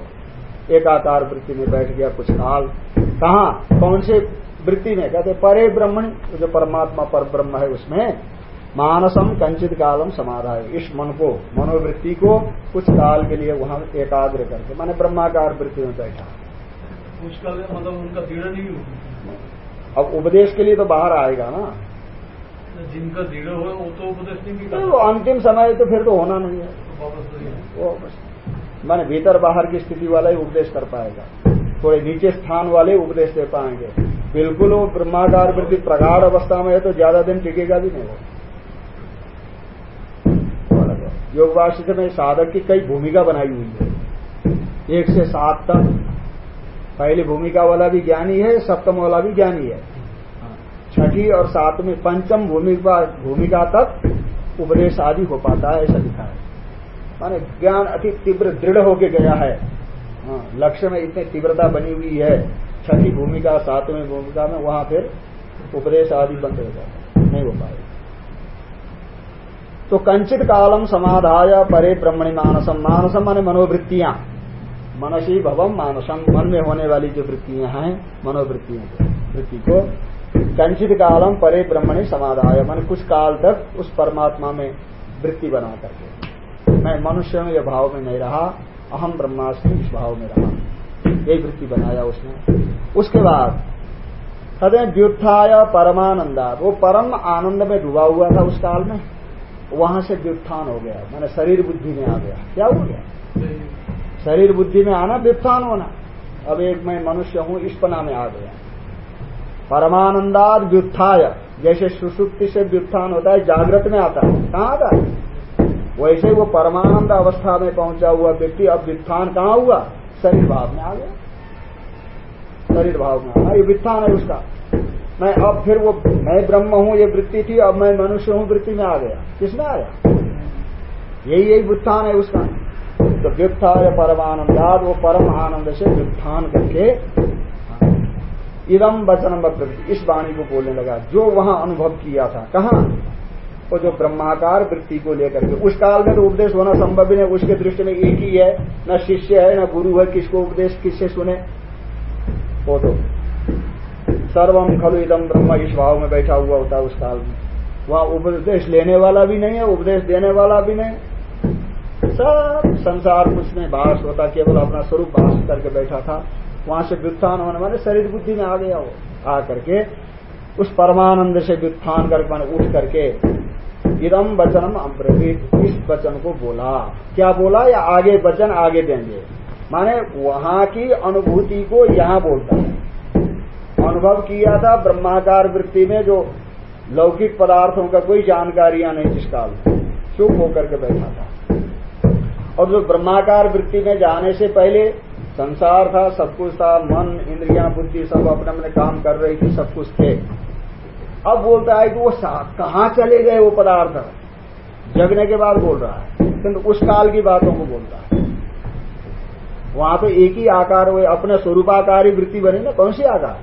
एकाकार वृत्ति में बैठ गया कुछ काल। कहा? कौन से वृत्ति में? कहते परे ब्रह्मण जो परमात्मा पर ब्रह्म है उसमें मानसम कंचित कालम समाधाय। इस मन को मनोवृत्ति को कुछ काल के लिए वहाँ एकाग्र करके। माने ब्रह्माकार वृत्ति में बैठा। उस काल में मतलब उनका दृढ़ नहीं होगी अब उपदेश के लिए तो बाहर आएगा ना। जिनका दृढ़ हो वो तो उपदेश नहीं भी तो वो अंतिम समय तो फिर तो होना नहीं है। वापस वही वो माने भीतर बाहर की स्थिति वाला ही उपदेश कर पाएगा। थोड़े नीचे स्थान वाले उपदेश दे पाएँगे। बिल्कुल वो ब्रह्माकार वृत्ति प्रगाढ़ अवस्था में है तो ज़्यादा दिन टिकेगा भी नहीं वो। योग में साधक की कई भूमिका बनाई हुई है। एक से सात तक। पहली भूमिका वाला भी ज्ञानी है सप्तम वाला भी ज्ञानी है। छठी और सातवीं पंचम भूमिका भूमिका तक उपदेश आदि हो पाता है ऐसा लिखा है। माने ज्ञान अति तीव्र दृढ़ होके गया है। हाँ, लक्ष्य में इतनी तीव्रता बनी हुई है। छठी भूमिका सातवीं भूमिका में वहाँ फिर उपदेश आदि बंद हो जाता नहीं हो पाएगा। तो कंचित कालम समाधाय परे ब्रह्मणि मानसम। मानसम माने मनोवृत्तियाँ। मनसी भवम मानसम मन में होने वाली जो वृत्तियाँ हैं, मनोवृत्तियों वृत्ति को, कंचित कालम परे ब्रह्मणि समाधाय। मन कुछ काल तक उस परमात्मा में वृत्ति बना करके। मैं मनुष्य में यह भाव में नहीं रहा अहम ब्रह्मास्मि इस भाव में रहा। यही वृत्ति बनाया उसने। उसके बाद, कहते व्युत्थाय परमानंदा। वो परम आनंद में डूबा हुआ था उस काल में। वहाँ से व्युत्थान हो गया। मैंने शरीर बुद्धि में आ गया। क्या हो गया? शरीर बुद्धि में आना, व्युत्थान होना। अब एक मैं मनुष्य हूँ इस पना में आ गया। परमानंदाद व्युत्थाय। जैसे सुसुप्ति से व्युत्थान होता है, जागृत में आता है। कहाँ आता है? वैसे वो परमानंद अवस्था में पहुँचा हुआ व्यक्ति, अब व्युत्थान कहाँ हुआ? शरीर भाव में आ गया। शरीर भाव में आना ये व्युत्थान है उसका। मैं अब फिर वो, मैं ब्रह्म हूँ, ये वृत्ति थी, अब मैं मनुष्य हूँ, वृत्ति में आ गया। किसमें आया यही यही व्युत्थान है उसका। तो व्युत्थान परमानंदाद वो परम आनंद से व्युत्थान करके इदम वचनम वृत्ति इस वाणी को बोलने लगा। जो वहाँ अनुभव किया था, कहा? वो जो ब्रह्माकार वृत्ति को लेकर के। उस काल में तो उपदेश होना संभव ही नहीं, उसके दृष्टि में एक ही है। न शिष्य है, न गुरु है, किसको उपदेश, किससे सुने? वो तो सर्वम खलु इदम ब्रह्म इस भाव में बैठा हुआ होता है उस काल में। वहाँ उपदेश लेने वाला भी नहीं है, उपदेश देने वाला भी नहीं। सब संसार कुछ में भाष होता, केवल अपना स्वरूप भाष करके बैठा था। वहाँ से व्युत्थान होने वाले शरीर बुद्धि में आ गया वो। आ करके उस परमानंद से व्युत्थान करके मैंने उठ करके इदम वचनम अब्रवीत, इस वचन को बोला। क्या बोला या आगे वचन आगे देंगे? माने वहाँ की अनुभूति को यहाँ बोलता है। अनुभव किया था ब्रह्माकार वृत्ति में जो लौकिक पदार्थों का कोई जानकारियाँ नहीं जिस काल चुप होकर के बैठा था। और जो ब्रह्माकार वृत्ति में जाने से पहले संसार था, सब कुछ था, मन, इंद्रिया, बुद्धि, सब अपने अपने काम कर रही थी, सब कुछ थे। अब बोलता है कि वो कहाँ चले गए वो पदार्थ? जगने के बाद बोल रहा है। किंतु उस काल की बातों को बोलता है। वहाँ तो एक ही आकार हुए अपने स्वरूपाकारी वृत्ति बनी ना? कौन सी आकार?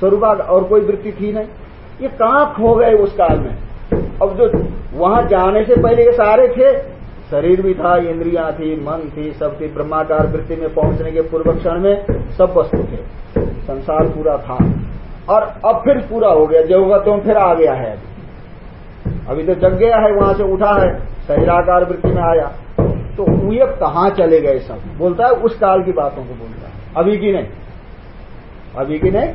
स्वरूपाकार और कोई वृत्ति थी नहीं। ये कहाँ खो गए उस काल में? अब जो वहाँ जाने से पहले ये सारे थे, शरीर भी था, इंद्रिया थी, मन थी, सब थी, ब्रह्माकार वृत्ति में पहुँचने के पूर्व क्षण में सब वस्तु थे। संसार पूरा था। और अब फिर पूरा हो गया जब होगा तो फिर आ गया है। अभी अभी तो जग गया है, वहाँ से उठा है, शरीराकार वृत्ति में आया। तो ये कहाँ चले गए सब? बोलता है उस काल की बातों को बोलता है। अभी की नहीं। अभी की नहीं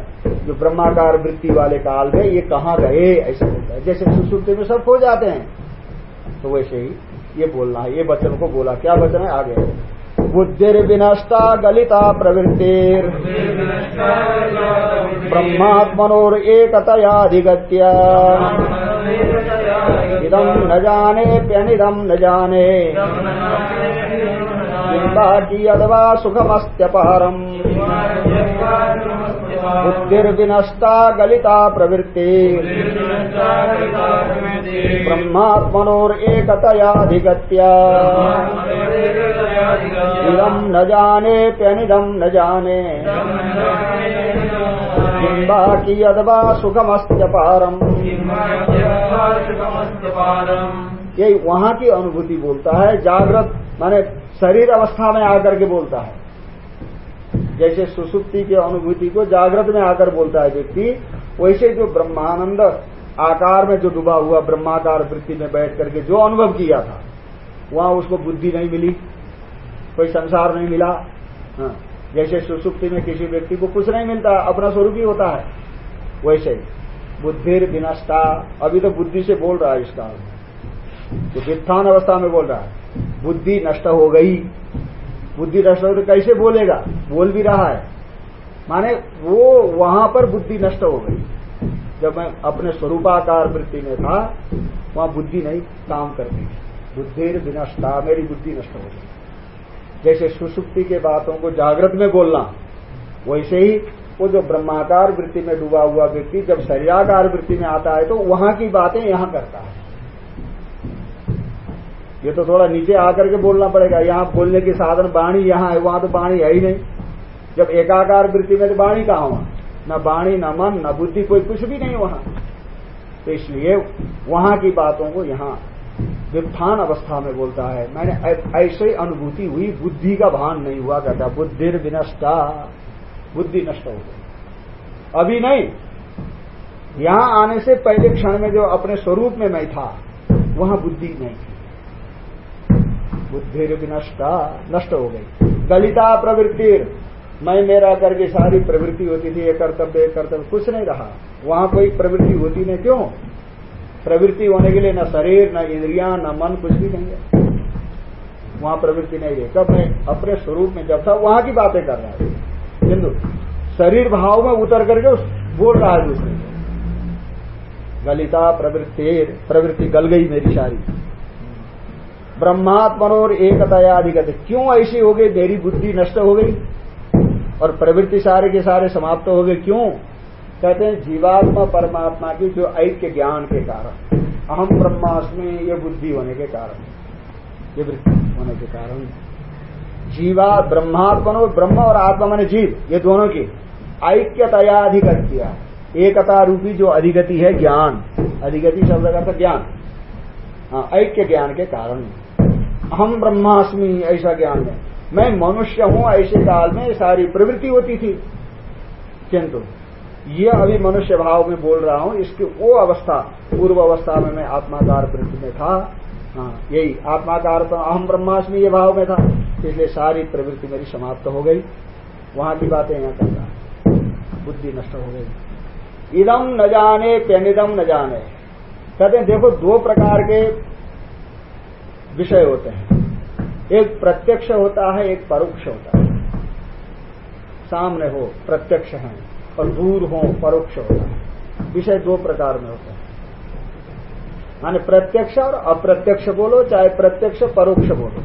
जो ब्रह्माकार वृत्ति वाले काल में ये कहाँ गए? ऐसा बोलता है। जैसे सुसुप्ति में सब खो जाते हैं। तो वैसे ही ये बोलना है। ये बच्चन को बोला। क्या वचन है? आगे। बुद्धिर विनष्टा गलिता प्रवृत्तिर। ब्रह्मात्मनोर एकतयाधिगत्य इदम न जाने प्यनिदम न जाने। की अथवा सुखमस्त्यपहरम। बुद्धिर्विनष्टा गलिता प्रवृत्ति। ब्रह्मात्मनोरेकतयाधिगत्य इदम न जाने प्यनिदम न जाने। किंबा की अथवा सुखमस्त्यपारम ये वहाँ की अनुभूति बोलता है, जागृत, माने शरीर अवस्था में आकर के बोलता है। जैसे सुसुप्ति की अनुभूति को जागृत में आकर बोलता है व्यक्ति वैसे जो ब्रह्मानंद आकार में जो डूबा हुआ ब्रह्माकार वृत्ति में बैठ करके जो अनुभव किया था वहाँ उसको बुद्धि नहीं मिली कोई संसार नहीं मिला। हाँ, जैसे सुसुप्ति में किसी व्यक्ति को कुछ नहीं मिलता अपना स्वरूप ही होता है वैसे ही। बुद्धिर विनष्टा अभी तो बुद्धि से बोल रहा है इस काल में तो वित्थान अवस्था में बोल रहा है बुद्धि नष्ट हो गई। बुद्धि नष्ट हो तो कैसे बोलेगा? बोल भी रहा है। माने वो वहाँ पर बुद्धि नष्ट हो गई। जब मैं अपने स्वरूपाकार वृत्ति में था, वहाँ बुद्धि नहीं, काम करती बुद्धि विनष्टा, मेरी बुद्धि नष्ट हो गई। जैसे सुसुप्ति के बातों को जागृत में बोलना, वैसे ही वो जो ब्रह्माकार वृत्ति में डूबा हुआ व्यक्ति, जब शरीराकार वृत्ति में आता है तो वहाँ की बातें यहाँ करता है। ये तो थोड़ा नीचे आकर के बोलना पड़ेगा, यहाँ बोलने की साधन बाणी यहाँ है, वहाँ तो बाणी है ही नहीं। जब एकाकार वृत्ति में तो बाणी कहा वहाँ न बाणी, न मन, न बुद्धि, कोई कुछ भी नहीं वहाँ। तो इसलिए वहाँ की बातों को यहाँ वित्थान अवस्था में बोलता है। मैंने ऐसे अनुभूति हुई, बुद्धि का भान नहीं हुआ, कहता बुद्धिर विनष्टा। बुद्धि नष्ट हो गई। अभी नहीं। यहाँ आने से पहले क्षण में जो अपने स्वरूप में मैं था, वहाँ बुद्धि नहीं थी। बुद्धि विनष्टा नष्ट हो गई। दलिता प्रवृत्ति मैं मेरा करके सारी प्रवृत्ति होती थी एक कर्तव्य कर्तव्य, कुछ नहीं रहा। वहाँ कोई प्रवृत्ति होती नहीं, क्यों? प्रवृत्ति होने के लिए न शरीर, न इंद्रिया, न मन, कुछ भी नहीं है। वहाँ प्रवृत्ति नहीं रही। कब मैं अपने स्वरूप में जब था, वहाँ की बातें कर रहा है शरीर भाव में उतर करके उस बोल रहा है दूसरे गलिता प्रवृत्ति प्रवृत्ति गल गई मेरी सारी। ब्रह्मात्मनोर एकतया अधिगत क्यों ऐसी हो गई? मेरी बुद्धि नष्ट हो गई और प्रवृत्ति सारे के सारे समाप्त हो गए। क्यों? कहते हैं जीवात्मा परमात्मा की जो ऐक्य ज्ञान के कारण। अहम ब्रह्मास्मि ये बुद्धि होने के कारण। ये वृत्ति होने के कारण। जीवा ब्रह्मात्मनो ब्रह्म और आत्मा मन जीव ये दोनों की ऐक्यतया अधिगत किया एकता रूपी जो अधिगति है ज्ञान। अधिगति शब्द का ज्ञान। हाँ, ऐक्य ज्ञान के कारण। हम ब्रह्मास्मि, ऐसा ज्ञान में मैं मनुष्य हूँ, ऐसे काल में सारी प्रवृत्ति होती थी। किंतु, ये अभी मनुष्य भाव में बोल रहा हूँ, इसकी वो अवस्था, पूर्व अवस्था में मैं आत्माकार प्रवृत्ति में था। हाँ यही आत्माकार तो अहम ब्रह्मास्मि ये भाव में था, इसलिए सारी प्रवृत्ति मेरी समाप्त हो गई। वहाँ की बातें यहाँ कर रहा बुद्धि नष्ट हो गई। इदम न जाने पेनिदम न जाने। कहते हैं, देखो, दो प्रकार के विषय होते हैं। एक प्रत्यक्ष होता है, एक परोक्ष होता है। सामने हो, प्रत्यक्ष है, और दूर हो, परोक्ष होता है। विषय दो प्रकार में होते हैं। माने प्रत्यक्ष और अप्रत्यक्ष बोलो, चाहे प्रत्यक्ष, परोक्ष बोलो।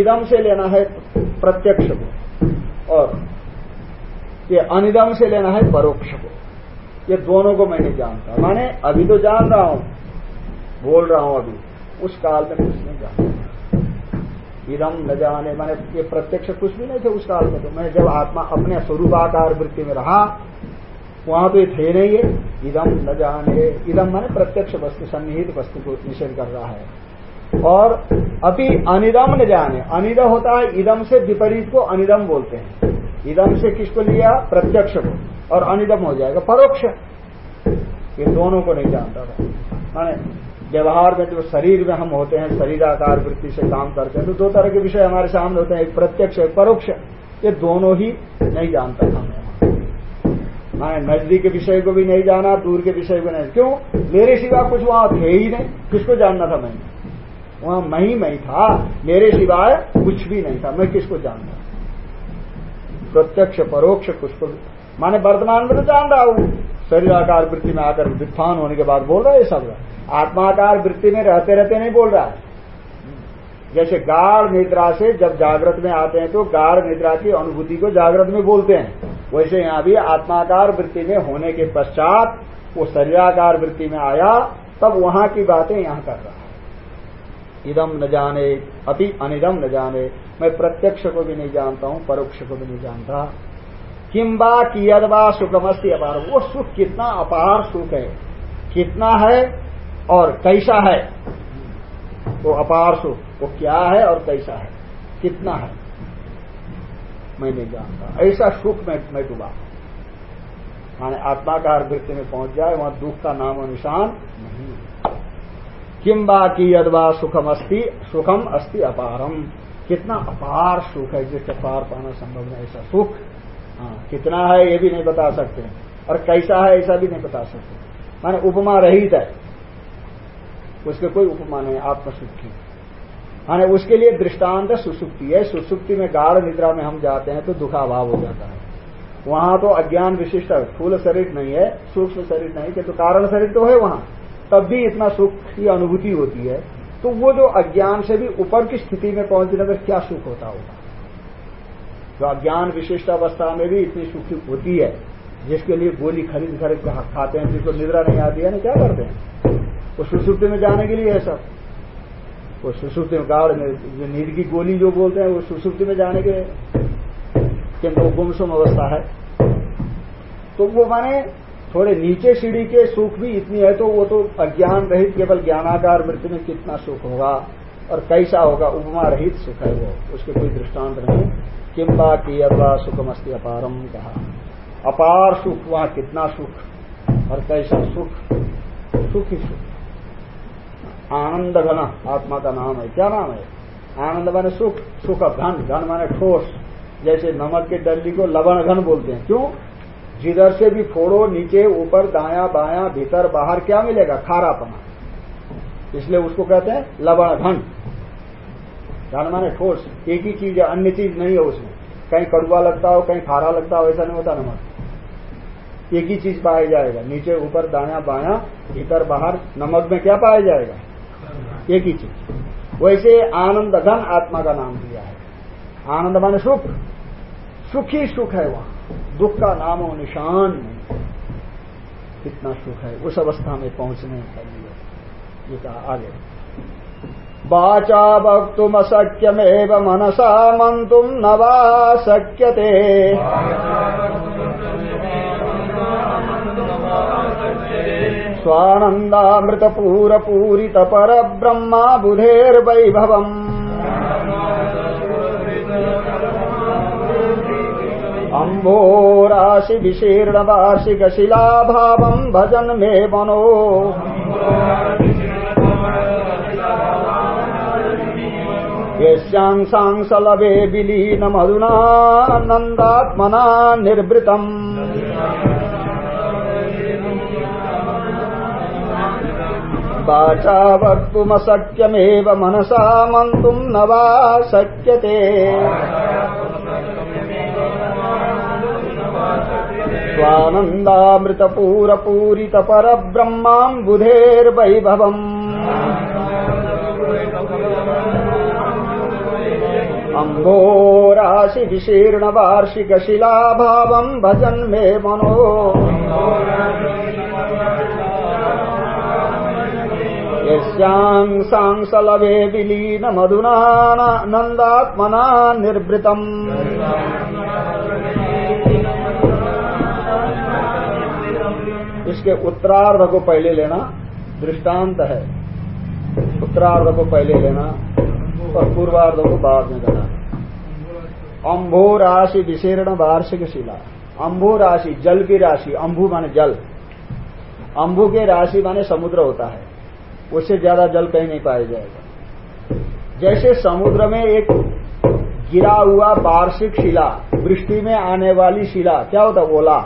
इदम से लेना है, प्रत्यक्ष को और ये अनिदम से लेना है, परोक्ष को ये दोनों को मैं नहीं जानता। माने अभी तो जान रहा हूँ, बोल रहा हूँ अभी। उस काल में कुछ नहीं जानता इदम न जाने मैंने ये प्रत्यक्ष कुछ भी नहीं थे उस काल में। तो मैं जब आत्मा अपने स्वरूपाकार वृत्ति में रहा, वहाँ तो थे नहीं है इदम न जाने इदम मैंने प्रत्यक्ष वस्तु, सन्निहित वस्तु को निषेध कर रहा है। और अभी अनिदम न जाने, अनिद होता है इदम से विपरीत को अनिदम बोलते हैं। इदम से किसको लिया? प्रत्यक्ष को। और अनिदम हो जाएगा, परोक्ष। ये दोनों को नहीं जानता था। माने व्यवहार में जो शरीर में हम होते हैं, शरीराकार वृत्ति से काम करते हैं तो दो तरह के विषय हमारे सामने होते हैं, एक प्रत्यक्ष एक परोक्ष। ये दोनों ही नहीं जानता था मैं। नज़दीक के विषय को भी नहीं जाना, दूर के विषय को नहीं। क्यों? मेरे सिवा कुछ वहाँ थे ही नहीं। किसको जानना था मैंने वहाँ मैं ही मैं था। मेरे सिवाय कुछ भी नहीं था। मैं किसको जानता? प्रत्यक्ष, परोक्ष कुछ को माने वर्तमान में तो जान रहा हूँ। शरीर आकार वृत्ति में आकर विद्वान होने के बाद बोल रहा है ये सब। आत्माकार वृत्ति में रहते रहते नहीं बोल रहा है। जैसे गाढ़ निद्रा से जब जागृत में आते हैं तो गाढ़ निद्रा की अनुभूति को जागृत में बोलते हैं। वैसे यहाँ भी आत्माकार वृत्ति में होने के पश्चात वो शरीराकार वृत्ति में आया, तब वहाँ की बातें यहाँ कर रहा है। इदम न जाने, अति अनिदम न जाने, मैं प्रत्यक्ष को भी नहीं जानता हूँ, परोक्ष को भी नहीं जानता। किम्बा कियदवा सुखमस्ती अपार। वो सुख कितना अपार सुख है। कितना है और कैसा है? वो अपार सुख। वो क्या है और कैसा है? कितना है? मैं नहीं जानता। ऐसा सुख में, मैं डूबा। माने आत्माकार वृत्ति में पहुँच जाए, वहाँ दुख का नाम और निशान नहीं। किम्बा की यदवा सुखम अस्थि सुखम अस्थि अपारम कितना अपार सुख है जिससे पार पाना संभव नहीं ऐसा सुख। कितना है ये भी नहीं बता सकते। और कैसा है ऐसा भी नहीं बता सकते। माने उपमा रहित है। उसके कोई उपमा नहीं आत्मसुख माने उसके लिए दृष्टांत सुसुप्ति है। सुसुप्ति में गाढ़ निद्रा में हम जाते हैं तो दुखाभाव हो जाता है। वहाँ तो अज्ञान विशिष्ट फूल शरीर नहीं है, सूक्ष्म शरीर नहीं किंतु तो कारण शरीर तो है वहाँ। तब भी इतना सुख की अनुभूति होती है। तो वो जो अज्ञान से भी ऊपर की स्थिति में पहुँचने में क्या सुख होता होगा? जो अज्ञान विशिष्ट अवस्था में भी इतनी सुखी होती है, जिसके लिए गोली खरीद खरीद खाते हैं, जिसको निद्रा नहीं आती है ना क्या करते हैं? वो सुसुप्ति में जाने के लिए है सब। वो सुसुप्ति में गाढ़ नींद की गोली जो बोलते हैं, वो सुसुप्ति में जाने के किंतु वो गुमसुम अवस्था है। तो वो माने थोड़े नीचे सीढ़ी के सुख भी इतनी है तो वो तो अज्ञान रहित, केवल ज्ञानाकार मृत्यु में कितना सुख होगा, और कैसा होगा, उपमा रहित सुख है वो, उसके कोई दृष्टांत नहीं। किम्बा की अथवा सुखमस्ती अपारम कहा अपार सुख, वहाँ कितना सुख? और कैसा सुख? सुख ही सुख। आनंद घन आत्मा का नाम है। क्या नाम है? आनंद माने सुख सुख घन घन माने ठोस। जैसे नमक के डल्ली को लवण घन बोलते हैं। क्यों? जिधर से भी फोड़ो, नीचे, ऊपर, दाया, बाया, भीतर, बाहर, क्या मिलेगा? खारापना। इसलिए उसको कहते हैं लवण घन। घन माने ठोस, एक ही चीज़ है, अन्य चीज़ नहीं है उसमें। कहीं कड़ुआ लगता हो, कहीं खारा लगता हो, ऐसा नहीं होता नमक एक ही चीज़ पाया जाएगा, नीचे, ऊपर, दाया, बाया भीतर बाहर, नमक में क्या पाया जाएगा? एक ही चीज़। वैसे आनंद घन आत्मा का नाम दिया है। आनंद माने सुख। सुख ही सुख है वहाँ। दुख का नाम और निशान नहीं। कितना सुख है, उस अवस्था में पहुँचने के लिए। ये कहा आगे। वाचा वक्तुमशक्यमेव मनसा मंतुम न वा शक्यते। स्वानन्दामृतपूरपूरितपरब्रह्मा बुधेर्वैभवम्। अम्भोराशि विशीर्ण वार्षिक शिलाभावम् भजन मे मनो। यस्यांसांसलभे विलीनमधुना नन्दात्मना निर्वृतम्। वाचा वक्तुमशक्यमेव मनसा मन्तुम् न वा शक्यते। स्वानन्दामृतपूरपूरितपरब्रह्माम् बुधेर्वैभवम् अम्भोराशि विशीर्ण वार्षिक शिलाभावम् भजन् मे मनो। यस्यांसांसलभे विलीनमधुना नन्दात्मना निर्वृतम् इसके उत्तरार्ध को पहले लेना दृष्टांत है। उत्तरार्ध को पहले लेना और पूर्वार्ध को बाद में लेना अम्भो राशि विशीर्ण वार्षिक शिला। अम्भो राशि जल की राशि अम्भु माने जल। अम्भु के राशि माने समुद्र होता है। उससे ज़्यादा जल कहीं नहीं पाया जाएगा। जैसे समुद्र में एक गिरा हुआ वार्षिक शिला, वृष्टि में आने वाली शिला, क्या होता है? ओला।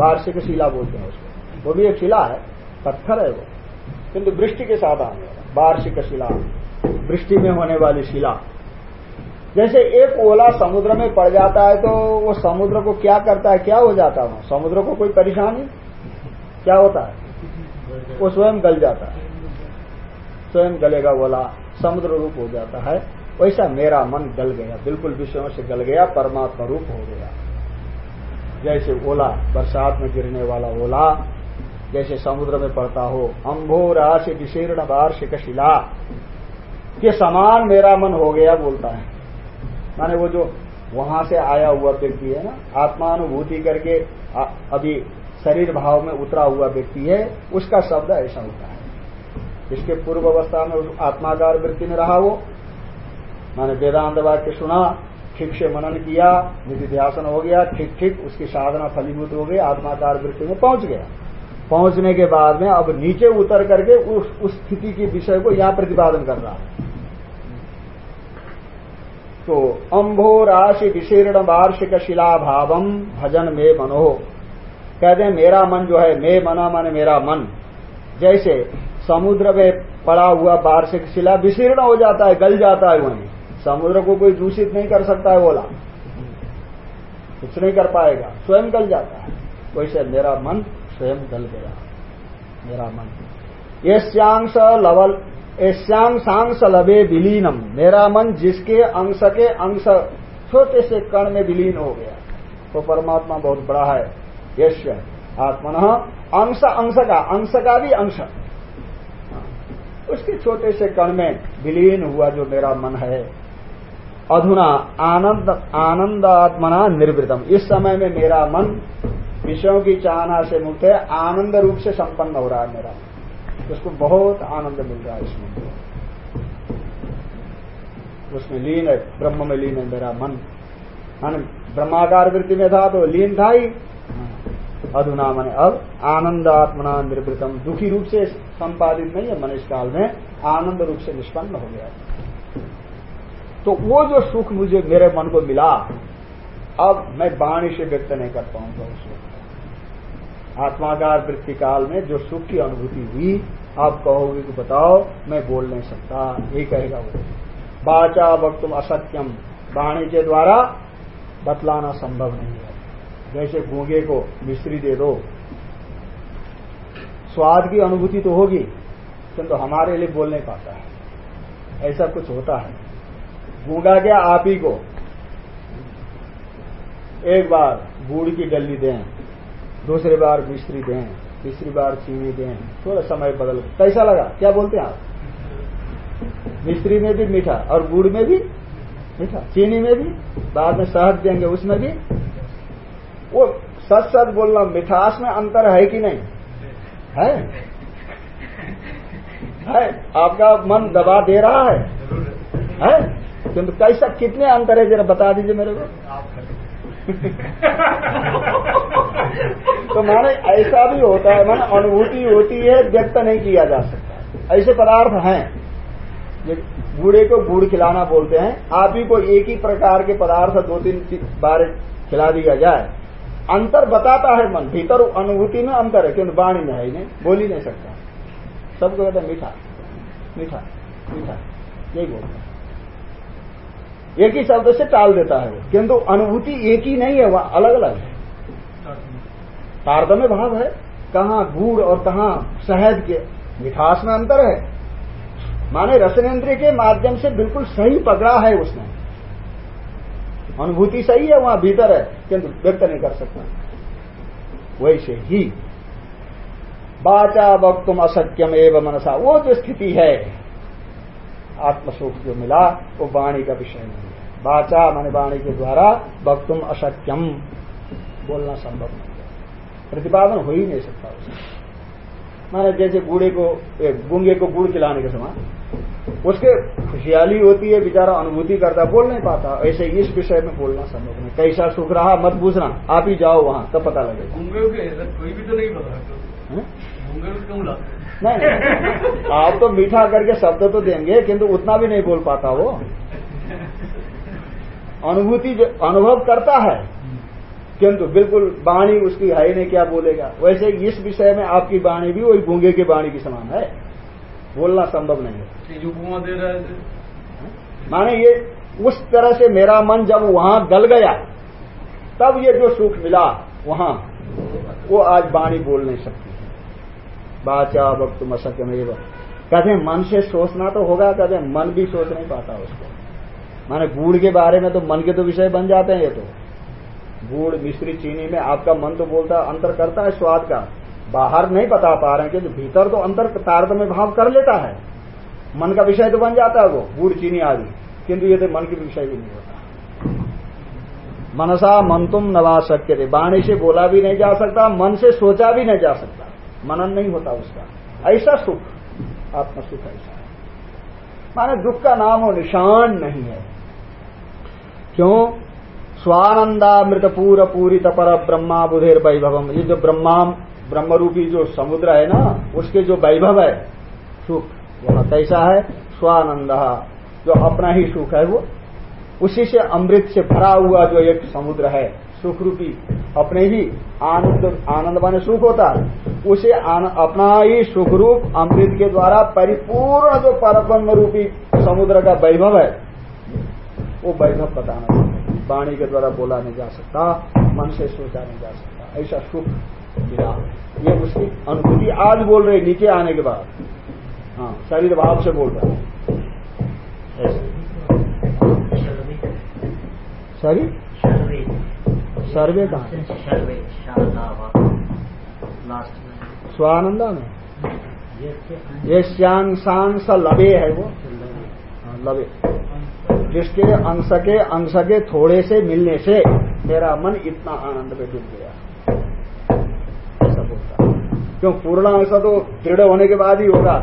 वार्षिक शिला बोलते हैं उसको। वो भी एक शिला है, पत्थर है वो। किंतु वृष्टि के साथ आने वाला, वार्षिक शिला। वृष्टि में होने वाली शिला। जैसे एक ओला समुद्र में पड़ जाता है तो वो समुद्र को क्या करता है? क्या हो जाता है समुद्र को कोई परेशानी? क्या होता है? वो स्वयं गल जाता है। स्वयं गलेगा ओला, समुद्र रूप हो जाता है। वैसा मेरा मन गल गया। बिल्कुल विषयों से गल गया, परमात्मा रूप हो गया। जैसे ओला, बरसात में गिरने वाला ओला, जैसे समुद्र में पड़ता हो अम्भो राशि विशीर्ण वार्षिक शिला। के समान मेरा मन हो गया बोलता है। माने वो जो वहाँ से आया हुआ व्यक्ति है ना, आत्मानुभूति करके अभी शरीर भाव में उतरा हुआ व्यक्ति है, उसका शब्द ऐसा होता है। इसके पूर्व अवस्था में आत्माकार वृत्ति में रहा वो। माने वेदांत वाक्य सुना, ठीक से मनन किया निधि ध्यासन हो गया, ठीक ठीक उसकी साधना फलीभूत हो गई आत्माकार वृत्ति में पहुँच गया। पहुँचने के बाद में अब नीचे उतर करके उस उस स्थिति के विषय को यहाँ प्रतिपादन कर रहा है। तो अम्भो राशि विशीर्ण वार्षिक शिला भावम भजन में मनो। कहते हैं, मेरा मन जो है, मे मना माने, मेरा मन। जैसे समुद्र में पड़ा हुआ वार्षिक शिला विशीर्ण हो जाता है, गल जाता है वहीं। समुद्र को कोई दूषित नहीं कर सकता है, बोला। कुछ नहीं कर पाएगा, स्वयं गल जाता है। वैसे मेरा मन स्वयं गल गया, मेरा मन। यश्यांश लवल यश्यांशांश लभे विलीनम। मेरा मन जिसके अंश के अंश, छोटे से कण में विलीन हो गया। तो परमात्मा बहुत बड़ा है। यश आत्मन अंश अंश का अंश का भी अंश। उसके छोटे से कण में विलीन हुआ जो मेरा मन है। अधुना आनंद आनंद आत्मना निर्वृतम। इस समय में मेरा मन विषयों की चाहना से मुक्त है। आनंद रूप से संपन्न हो रहा है मेरा उसको बहुत आनंद मिल रहा है इसमें। उसमें लीन है, ब्रह्म में लीन है मेरा मन। ब्रह्माकार वृत्ति में था तो लीन था ही। अधुना मन। अब आनंद आत्मना निर्वृतम। दुखी रूप से संपादित नहीं है मनुष्य काल में, आनंद रूप से निष्पन्न हो गया। तो वो जो सुख मुझे, मेरे मन को मिला, अब मैं वाणी से व्यक्त नहीं कर पाऊँगा उस वक्त आत्माकार वृत्ति काल में जो सुख की अनुभूति हुई आप कहोगे कि बताओ, मैं बोल नहीं सकता। यही कहेगा वो। बाचा वक्तुम असत्यम। वाणी के द्वारा बतलाना संभव नहीं है। जैसे गूँगे को मिश्री दे दो। स्वाद की अनुभूति तो होगी, किंतु हमारे लिए बोल नहीं पाता है। ऐसा कुछ होता है। गूँगा गया आप ही को? एक बार गुड़ की डल्ली दें, दूसरी बार मिश्री दें। तीसरी बार चीनी दें। थोड़ा समय बदल। कैसा लगा? क्या बोलते हैं आप? मिश्री में भी मीठा और गुड़ में भी मीठा। चीनी में भी, बाद में शहद देंगे, उसमें भी। वो सच सच बोलना, मिठास में अंतर है कि नहीं? है? है। आपका मन दबा दे रहा है? है? किंतु कैसा, कितने अंतर है, जरा बता दीजिए मेरे को। तो माने ऐसा भी होता है, माने अनुभूति होती है, व्यक्त नहीं किया जा सकता। ऐसे पदार्थ हैं बूढ़े को गुड़ खिलाना बोलते हैं। आप ही को एक ही प्रकार के पदार्थ दो तीन बार खिला दिया जाए। अंतर बताता है मन, भीतर अनुभूति में अंतर है क्योंकि वाणी में है ही नहीं, बोल ही नहीं सकता। सबको कहते मीठा मीठा मीठा यही बोलता है। एक ही शब्द से टाल देता है। किंतु अनुभूति एक ही नहीं है, वह अलग अलग है। तारतम्य भाव है, कहा गुड़ और कहा शहद के मिठास में अंतर है। माने रसनेन्द्रिय के माध्यम से बिल्कुल सही पकड़ा है उसने। अनुभूति सही है, वहाँ भीतर है, किंतु व्यक्त नहीं कर सकता। वैसे ही, बाचा वक्तुम असत्यम एवं मनसा, वो जो स्थिति है आत्मसुख जो मिला वो वाणी का विषय नहीं है। बाचा मान वाणी के द्वारा वक्तुम असत्यम। बोलना संभव नहीं है। प्रतिपादन हो ही नहीं सकता उसमें। माने जैसे बूढ़े को गूँगे को गुड़ खिलाने के समान उसके खुशहाली होती है बेचारा अनुभूति करता बोल नहीं पाता। ऐसे इस विषय में बोलना संभव नहीं। कैसा सुख रहा मत पूछना। आप ही जाओ वहाँ तब पता लगेगा। कोई भी तो नहीं पता। नहीं नहीं आप तो मीठा करके शब्द तो देंगे, किंतु उतना भी नहीं बोल पाता वो। अनुभूति जो अनुभव करता है, किंतु बिल्कुल वाणी उसकी है ही नहीं, क्या बोलेगा? वैसे इस विषय में आपकी वाणी भी वही गूँगे की वाणी की समान है। बोलना संभव नहीं है। माने ये उस तरह से मेरा मन जब वहाँ गल गया, तब ये जो सुख मिला वहाँ, वो आज वाणी बोल नहीं सकती। बाचा वक्त मशक्यमेव कहते हैं, मन से सोचना तो होगा हैं, मन भी सोच नहीं पाता उसको। माने गुड़ के बारे में तो मन के तो विषय बन जाते हैं ये तो। गुड़ मिश्री चीनी में आपका मन तो बोलता अंतर करता है स्वाद का। बाहर नहीं बता पा रहे हैं क्योंकि भीतर तो अंतर तारतम्य भाव कर लेता है। मन का विषय तो बन जाता है वो गुड़ चीनी आदि। किंतु ये तो मन के विषय भी नहीं होता। मनसा मन तुम नवा सकते थे बाणी से बोला भी नहीं जा सकता, मन से सोचा भी नहीं जा सकता। मनन नहीं होता उसका। ऐसा सुख आत्म सुख ऐसा है। माने दुख का नाम और निशान नहीं है। क्यों? स्वानंदामृत पूर पर ब्रह्मा बुधेर वैभवम। ये जो ब्रह्मा ब्रह्म रूपी जो समुद्र है ना, उसके जो वैभव है, सुख, वह कैसा है? स्वानंद। जो अपना ही सुख है वो, उसी से अमृत से भरा हुआ जो एक समुद्र है सुख रूपी अपने ही आनंद आनंद माने सुख होता है। उसे आन, अपना ही सुख रूप अमृत के द्वारा परिपूर्ण जो परब्रह्म रूपी समुद्र का वैभव है वो वैभव बताना वाणी के द्वारा बोला नहीं जा सकता मन से सोचा नहीं जा सकता। ऐसा सुख मिला। ये उसकी अनुभूति आज बोल रहे नीचे आने के बाद। हाँ शरीर भाव से बोल रहा है। ऐसे। सॉरी सर्वे कहा? स्वानंदा में। ये श्यांशांश लबे है वो। हाँ, लबे जिसके अंश के अंश के थोड़े से मिलने से मेरा मन इतना आनंद में डूब गया। ऐसा बोलता क्यों? पूर्ण अंश तो दृढ़ होने के बाद ही होगा।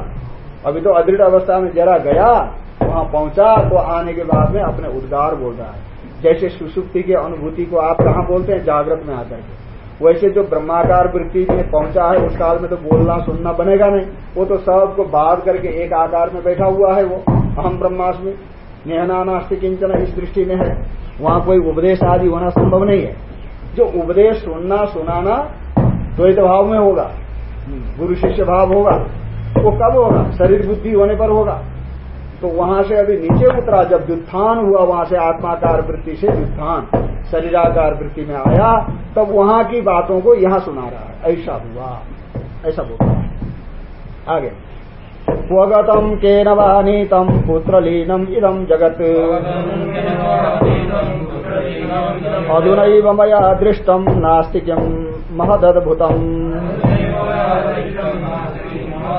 अभी तो अदृढ़ अवस्था में जरा गया वहाँ पहुँचा तो आने के बाद में अपने उद्गार बोल रहा है। जैसे सुसुप्ति की अनुभूति को आप कहा बोलते हैं? जागृत में आकर के। वैसे जो ब्रह्माकार वृत्ति में पहुँचा है, उस काल में तो बोलना, सुनना बनेगा नहीं। वो तो सबको बाध करके एक आकार में बैठा हुआ है वो, अहम ब्रह्मास्मि। नेहना नास्ति किंचन, इस दृष्टि में है। वहाँ कोई उपदेश आदि होना संभव नहीं है। जो उपदेश सुनना, सुनाना द्वैत भाव में होगा, गुरु शिष्य भाव होगा, वो कब होगा? शरीर बुद्धि होने पर होगा। तो वहाँ से अभी नीचे उतरा जब व्युत्थान हुआ, वहाँ से आत्माकार वृत्ति से व्युत्थान, शरीराकार वृत्ति में आया, तब वहाँ की बातों को यहाँ सुना रहा है। ऐसा हुआ, ऐसा बोल। रहा आगे। स्वगतम के नवानीतम पुत्रलीनम इदम जगत। अधुन मया दृष्टम नास्तिक्यम महदद्भुतम।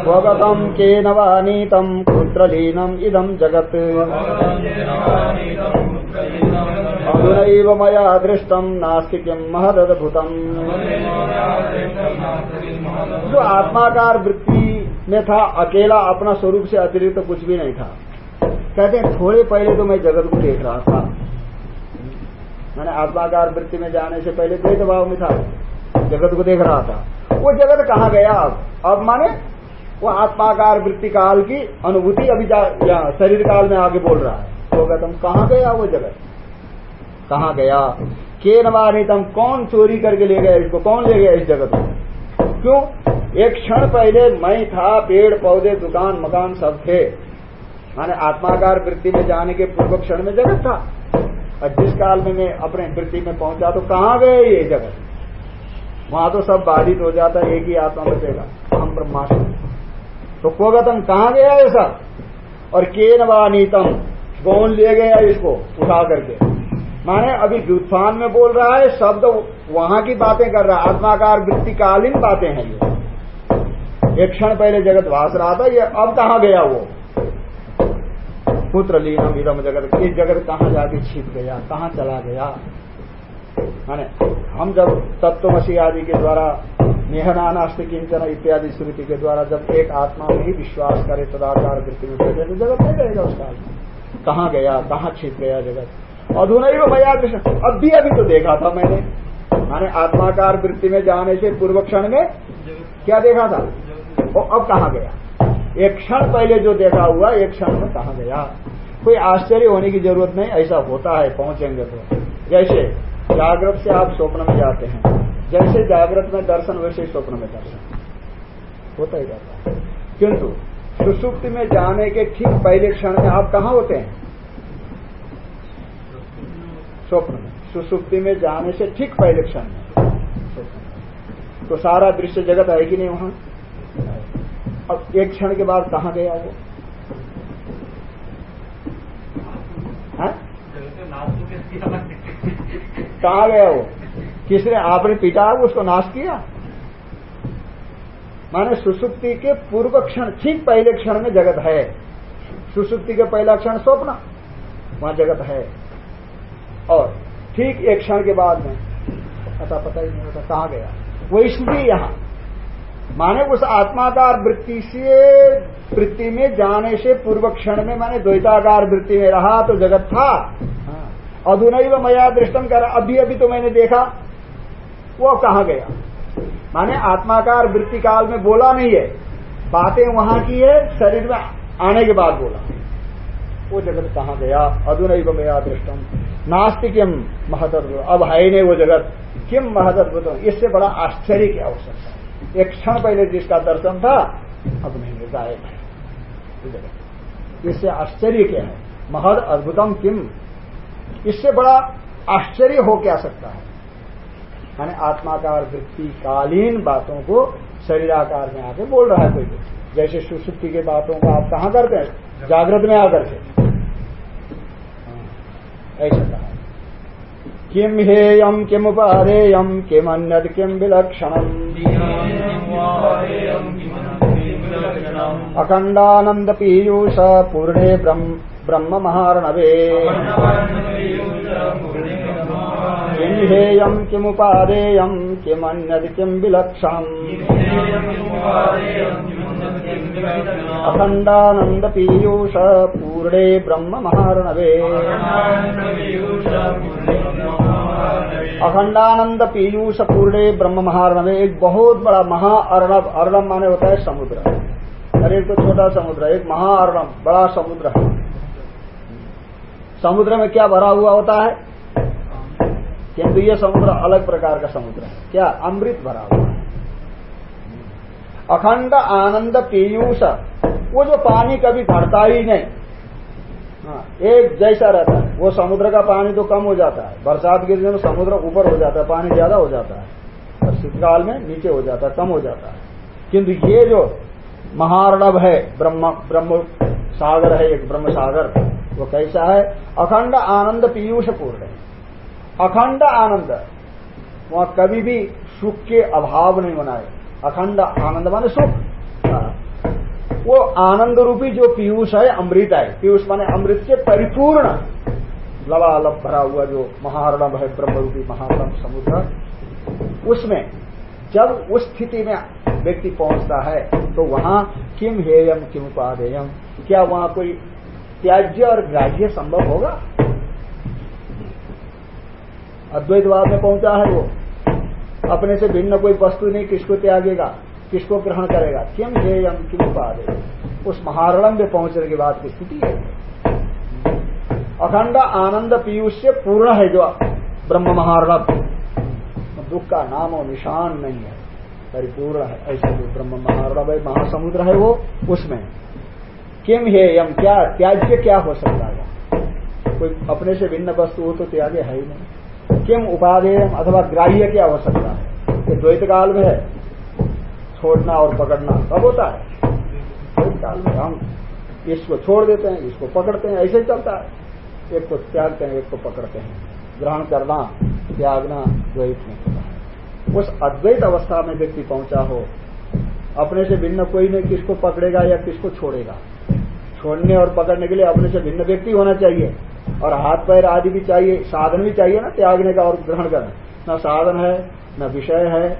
स्वगतम के नवानीतम पुत्रलीनम इदम जगत। अधुन मया दृष्टम नास्तिक्यम महदद्भुतम। जो आत्माकार वृत्ति में था, अकेला अपना स्वरूप से अतिरिक्त तो कुछ भी नहीं था। कहते, थोड़े पहले तो मैं जगत को देख रहा था। मैंने आत्माकार वृत्ति में जाने से पहले द्वैत भाव में था। जगत को देख रहा था। वो जगत कहाँ गया? अब अब माने वो आत्माकार वृत्ति काल की अनुभूति अभी शरीर काल में आगे बोल रहा है। तो तुम कहा गया वो जगत कहा गया? के नवानितम कौन चोरी करके ले गया इसको? कौन ले गया इस जगत को? क्यों? एक क्षण पहले मैं था, पेड़, पौधे, दुकान, मकान सब थे। माने आत्माकार वृत्ति में जाने के पूर्व क्षण में जगत था। और जिस काल में मैं अपने वृत्ति में पहुँचा तो कहाँ गए ये जगत? वहाँ तो सब बाधित हो जाता, एक ही आत्मा बचेगा। हम ब्रह्मास्त्र। तो कोगतम कहाँ गया ये सब? और के नवानीतम कौन ले गया इसको? उठा करके। माने अभी व्युत्थान में बोल रहा है, शब्द वहाँ की बातें कर रहा है। आत्माकार वृत्तिकालीन बातें हैं ये। एक क्षण पहले जगत भाष रहा था, ये अब कहा गया वो? पुत्र लीनम इदम जगत। ये जगत कहाँ जाके छिप गया? कहाँ चला गया? माने हम जब तत्वमसी आदि के द्वारा निहनानास्त किंचन इत्यादि श्रुति के द्वारा जब एक आत्मा में ही विश्वास करे, तदाकार वृत्ति में बैठे तो जगत नहीं रहेगा उसका कहाँ गया? कहाँ छिप गया जगत? अधुना ही वो मया अब भी अभी तो देखा था मैंने। माने आत्माकार वृत्ति में जाने से पूर्व क्षण में क्या देखा था? वो अब कहाँ गया? एक क्षण पहले जो देखा हुआ, एक क्षण में कहा गया? कोई आश्चर्य होने की ज़रूरत नहीं, ऐसा होता है, पहुँचेंगे तो। जैसे जागृत से आप स्वप्न में जाते हैं जैसे जागृत में दर्शन वैसे स्वप्न में दर्शन। होता ही जाता है। किंतु सुसुप्ति में जाने के ठीक पहले क्षण में आप कहा होते हैं? स्वप्न में। सुसुप्ति में जाने से ठीक पहले क्षण में। तो सारा दृश्य जगत है कि नहीं वहाँ? अब एक क्षण के बाद कहा गया वो? कहा गया वो? किसने आपने पिटा उसको नाश किया। माने सुसुप्ति के पूर्व क्षण, ठीक पहले क्षण में जगत है। सुसुप्ति के पहला क्षण स्वप्न, वहाँ जगत है। और ठीक एक क्षण के बाद में ऐसा पता ही नहीं होता कहा गया। वो स्थिति यहाँ। माने उस आत्माकार वृत्ति से, वृत्ति में जाने से पूर्व क्षण में माने द्वैताकार वृत्ति में रहा तो जगत था। हाँ। अधुनैव मया दृष्टम कर अभी अभी तो मैंने देखा। वो कहा गया। माने आत्माकार वृत्ति काल में बोला नहीं है। बातें वहाँ की है, शरीर में आने के बाद बोला। वो जगत कहा गया? अधुनैव मया दृष्टम। नास्तिक महदद्भुत अब है नहीं वो जगत। किम महदद्भुत इससे बड़ा आश्चर्य क्या हो सकता है। एक क्षण पहले जिसका दर्शन था, अब नहीं गायब है। इससे आश्चर्य क्या है? महद अद्भुतम किम इससे बड़ा आश्चर्य हो क्या सकता है? माने आत्माकार वृत्ति कालीन बातों को शरीराकार में आके बोल रहा है कोई व्यक्ति। जैसे सुसुप्ति के बातों को आप कहा करते हैं? जागृत में आकर के। हाँ, ऐसा कहा। किम हेयम किमुपारेयम किमन्यद किम विलक्षणम अखंडानंद पीयूष पूर्णे ब्रह्म महारणवे। किम हेयम किमुपादेयम किमन्यद किम विलक्षणम? अखंडानंद पीयूष पूर्णे ब्रह्म महारणवे अखंडानंद पीयूष पूर्णे ब्रह्म महारणवे एक बहुत बड़ा महाअर्णव अर्णव माने होता है समुद्र। अरे, एक तो छोटा समुद्र एक महाअर्णव बड़ा समुद्र है। समुद्र में क्या भरा हुआ होता है? किंतु ये समुद्र अलग प्रकार का समुद्र है। क्या? अमृत भरा हुआ अखंड आनंद पीयूष। वो जो पानी कभी घटता ही नहीं। हाँ, एक जैसा रहता है। वो समुद्र का पानी तो कम हो जाता है। बरसात के दिन समुद्र ऊपर हो जाता है पानी ज़्यादा हो जाता है। और शीतकाल में नीचे हो जाता है कम हो जाता है। किंतु ये जो महारणव है ब्रह्म ब्रह्म सागर है एक ब्रह्म सागर। वो कैसा है? अखंड आनंद पीयूष पूर्ण है। अखंड आनंद। वहाँ कभी भी सुख के अभाव नहीं बनाए। अखंड आनंद माने सुख। वो आनंद रूपी जो पीयूष है, अमृत है। पीयूष माने अमृत से परिपूर्ण। लवालब भरा हुआ जो महारणव है ब्रह्म रूपी महारणव समुद्र। उसमें जब उस स्थिति में व्यक्ति पहुँचता है तो वहाँ किम हेयम, किम उपादेयम। क्या वहाँ कोई त्याज्य और ग्राह्य संभव होगा? अद्वैतवाद में पहुँचा है वो। अपने से भिन्न कोई वस्तु नहीं, किसको त्यागेगा, किसको ग्रहण करेगा किम हेयम किम पादे उस महारणम में पहुँचने के बाद की स्थिति है अखंड आनंद पीयूष से पूर्ण है जो ब्रह्म महारणव दुख का नाम और निशान नहीं है, परिपूर्ण है, ऐसा जो ब्रह्म महारणव है महासमुद्र है वो, उसमें। किम हे यम क्या त्याज्य क्या हो सकता है? कोई अपने से भिन्न वस्तु हो तो त्यागे है ही नहीं। किम उपाधेय अथवा ग्राह्य की आवश्यकता है। ये द्वैत काल में है। छोड़ना और पकड़ना कब होता है। द्वैत काल में हम इसको छोड़ देते हैं, इसको पकड़ते हैं, ऐसे चलता है। एक को त्यागते हैं, एक को पकड़ते हैं। ग्रहण करना, त्यागना द्वैत में होता है। उस अद्वैत अवस्था में व्यक्ति पहुँचा हो, अपने से भिन्न कोई नहीं किसको पकड़ेगा या किसको छोड़ेगा। छोड़ने और पकड़ने के लिए अपने से भिन्न व्यक्ति होना चाहिए। और हाथ पैर आदि भी चाहिए, साधन भी चाहिए ना त्यागने का और ग्रहण करना। न साधन है, न विषय है,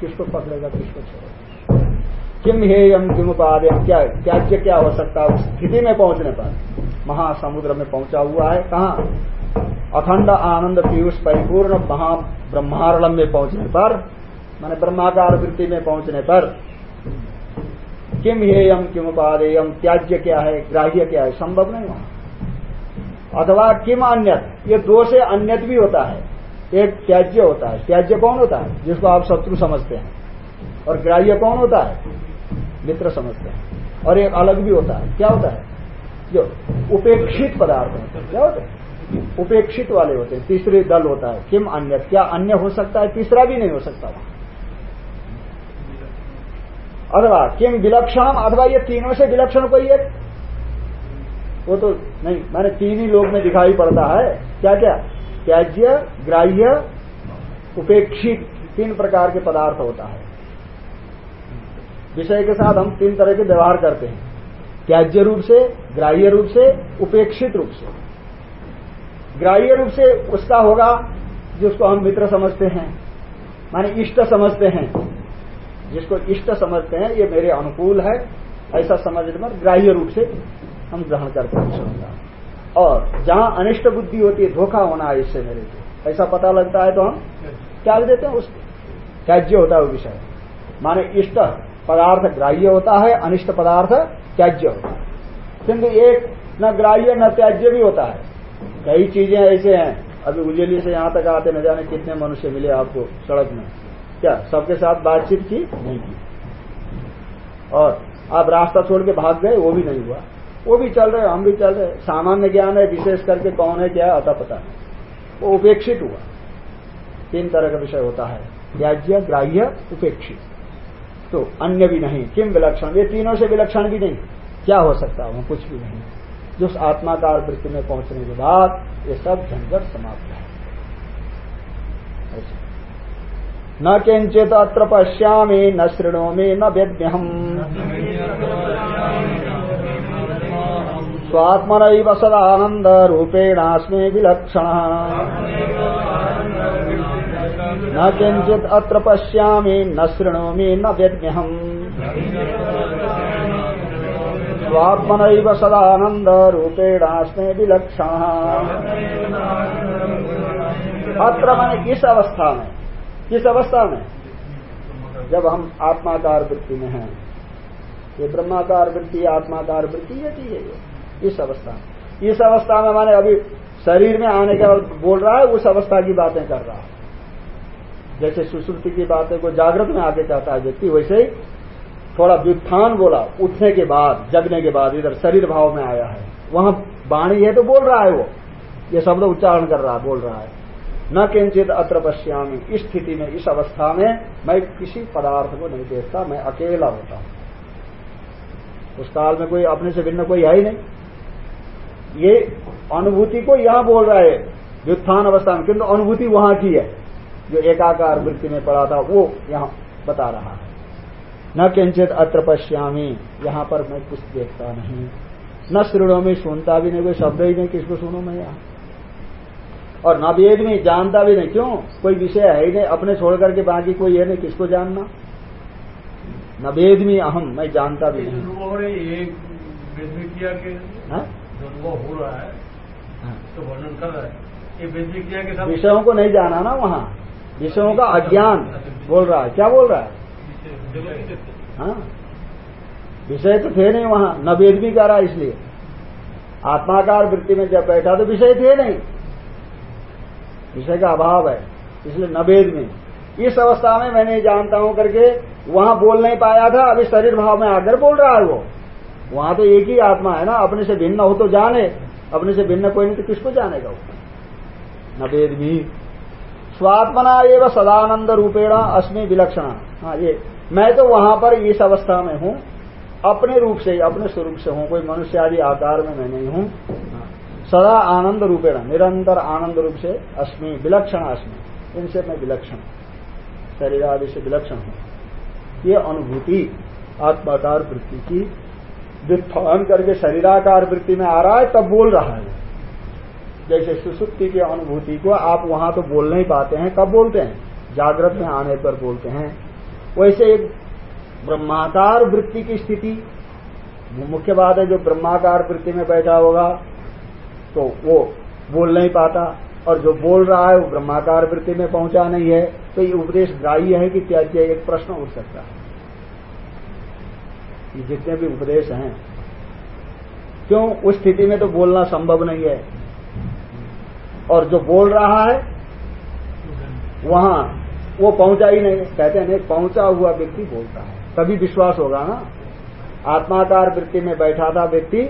किसको पकड़ेगा, किसको छोड़ेगा? किम हेयम किम उपादेयम क्या, त्याज्य क्या सकता उस स्थिति में पहुँचने पर? महासमुद्र में पहुँचा हुआ है, कहा? अखंड आनंद पीयूष परिपूर्ण महा ब्रह्मारणम में पहुँचने पर, माने ब्रह्माकार वृत्ति में पहुँचने पर। किम हेयम किम उपादेयम त्याज्य क्या है, ग्राह्य क्या है? संभव नहीं वहाँ अथवा किम अन्यत? ये दो से अन्यत भी होता है। एक त्याज्य होता है। त्याज्य कौन होता है? जिसको आप शत्रु समझते हैं। और ग्राह्य कौन होता है? मित्र समझते हैं। और एक अलग भी होता है। क्या होता है? जो उपेक्षित पदार्थ होते हैं। क्या होते हैं? उपेक्षित वाले होते हैं। तीसरे दल होता है। किम अन्य क्या अन्य हो सकता है? तीसरा भी नहीं हो सकता वहाँ। अथवा किम विलक्षण अथवा ये तीनों से विलक्षण कोई एक? वो तो नहीं, मैंने तीन ही लोग में दिखाई पड़ता है। क्या क्या त्याज्य, ग्राह्य, उपेक्षित, तीन प्रकार के पदार्थ होता है। विषय के साथ हम तीन तरह के व्यवहार करते हैं। त्याज्य रूप से, ग्राह्य रूप से, उपेक्षित रूप से। ग्राह्य रूप से उसका होगा जिसको हम मित्र समझते हैं, माने इष्ट समझते हैं। जिसको इष्ट समझते हैं, ये मेरे अनुकूल है, ऐसा समझने पर ग्राह्य रूप से हम ग्रहण करते हैं और जहाँ अनिष्ट बुद्धि होती है, धोखा होना है इससे मेरे को ऐसा पता लगता है तो हम त्याग देते हैं उसको। त्याज्य होता है वो विषय। माने इष्ट पदार्थ ग्राह्य होता है, अनिष्ट पदार्थ त्याज्य होता है। किंतु एक न ग्राह्य न त्याज्य भी होता है। कई चीज़ें ऐसे हैं। अभी उजेली से यहाँ तक आते न जाने कितने मनुष्य मिले आपको सड़क में। क्या सबके साथ बातचीत की? नहीं की। और आप रास्ता छोड़ के भाग गए, वो भी नहीं हुआ। वो भी चल रहे हम भी चल रहे सामान्य ज्ञान है, विशेष करके कौन है, क्या अता पता नहीं वो उपेक्षित हुआ। तीन तरह का विषय होता है। व्याज्य ग्राह्य, उपेक्षित। तो अन्य भी नहीं। किम विलक्षण? ये तीनों से विलक्षण भी नहीं। क्या हो सकता वहाँ कुछ भी नहीं। जो आत्माकार वृत्ति में पहुँचने के बाद ये सब झंझट समाप्त है। न किंचित अत्र पश्यामी, न शृणोमी, न वेद्यहम। स्वात्मन सदानंद रूपेणास्मे विलक्षण न किंचित अत्र पश्यामी, न शृणोमी, न वेद्यहम स्वात्मन सदानंद रूपेणास्मे विलक्षण अत्र मैंने इस अवस्था में किस अवस्था में जब हम आत्माकार वृत्ति में हैं, ये ब्रह्माकार वृत्ति, आत्माकार वृत्ति यही है। ये इस अवस्था में। इस अवस्था में माने अभी शरीर में आने के बाद बोल रहा है, उस अवस्था की बातें कर रहा है। जैसे सुश्रुति की बातें को जागृत में आगे कहता है व्यक्ति, वैसे ही थोड़ा व्युत्थान बोला, उठने के बाद, जगने के बाद इधर शरीर भाव में आया है। वहाँ वाणी है तो बोल रहा है वो। ये शब्द उच्चारण कर रहा है, बोल रहा है। न किंचित अत्र पश्यामी। इस स्थिति में, इस अवस्था में मैं किसी पदार्थ को नहीं देखता, मैं अकेला होता हूँ। उस काल में कोई अपने से भिन्न कोई है ही नहीं। ये अनुभूति को यहाँ बोल रहा है व्युत्थान अवस्था में किंतु अनुभूति वहाँ की है जो एकाकार वृत्ति में पड़ा था वो यहाँ बता रहा है। न किंचित अत्र पश्यामी यहाँ पर मैं कुछ देखता नहीं। न श्रीणों में सुनता भी नहीं कोई शब्द ही नहीं किसको सुनो मैं यहाँ? और न वेद में जानता भी नहीं क्यों? कोई विषय है ही नहीं अपने छोड़ करके बाकी कोई है नहीं किसको जानना? न वेद में अहम मैं जानता भी नहीं। के हाँ? जो अनुभव हो रहा है हाँ। तो वर्णन कर रहा है। ये वेद किया के साथ विषयों को नहीं जाना ना वहाँ। विषयों का अज्ञान बोल रहा है। क्या बोल रहा है? हाँ। विषय तो थे नहीं वहाँ। न वेद भी कह रहा इसलिए। आत्माकार वृत्ति में जब बैठा तो विषय थे नहीं। विषय का अभाव है। इसलिए नवेद में। इस अवस्था में मैं नहीं जानता हूँ करके वहाँ बोल नहीं पाया था। अभी शरीर भाव में आकर बोल रहा है वो। वहाँ तो एक ही आत्मा है ना, अपने से भिन्न हो तो जाने, अपने से भिन्न कोई नहीं तो किसको जानेगा वो? नवेद भी। स्वात्मना एवं सदानंद रूपेण अस्मि विलक्षण। हाँ ये, मैं तो वहाँ पर इस अवस्था में हूँ, अपने रूप से अपने स्वरूप से हूँ, कोई मनुष्य आदि आकार में मैं नहीं हूँ। सदा आनंद रूपेण, निरंतर आनंद रूप से अस्मि, विलक्षण अस्मि। इनसे मैं विलक्षण शरीर आदि से विलक्षण हूँ। ये अनुभूति, आत्माकार वृत्ति की व्युत्थान करके शरीराकार वृत्ति में आ रहा है, तब बोल रहा है। जैसे सुसुप्ति की अनुभूति को आप वहाँ तो बोल नहीं पाते हैं, कब बोलते हैं? जागृत में आने पर बोलते हैं। वैसे एक ब्रह्माकार वृत्ति की स्थिति, मुख्य बात है जो ब्रह्माकार वृत्ति में बैठा होगा तो वो बोल नहीं पाता, और जो बोल रहा है वो ब्रह्माकार वृत्ति में पहुँचा नहीं है। तो ये उपदेश ग्राह्य है कि त्याज्य एक प्रश्न उठ सकता है। ये जितने भी उपदेश हैं, क्यों उस स्थिति में तो बोलना संभव नहीं है? और जो बोल रहा है, वहाँ वो पहुँचा ही नहीं। कहते हैं पहुँचा हुआ व्यक्ति बोलता है। तभी विश्वास होगा ना? आत्माकार वृत्ति में बैठा था व्यक्ति,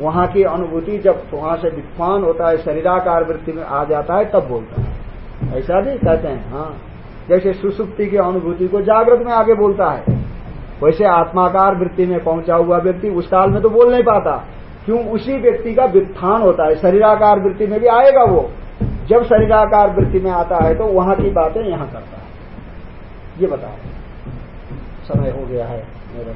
वहाँ की अनुभूति जब वहाँ से विद्वान होता है, शरीराकार वृत्ति में आ जाता है, तब बोलता है। ऐसा भी कहते हैं हाँ। जैसे सुसुप्ति की अनुभूति को जागृत में आगे बोलता है। वैसे आत्माकार वृत्ति में पहुँचा हुआ व्यक्ति उस काल में तो बोल नहीं पाता। क्यों? उसी व्यक्ति का वित्थान होता है। शरीराकार वृत्ति में भी आएगा वो। जब शरीराकार वृत्ति में आता है तो वहाँ की बातें यहाँ करता है। ये बताओ। समय हो गया है, मेरा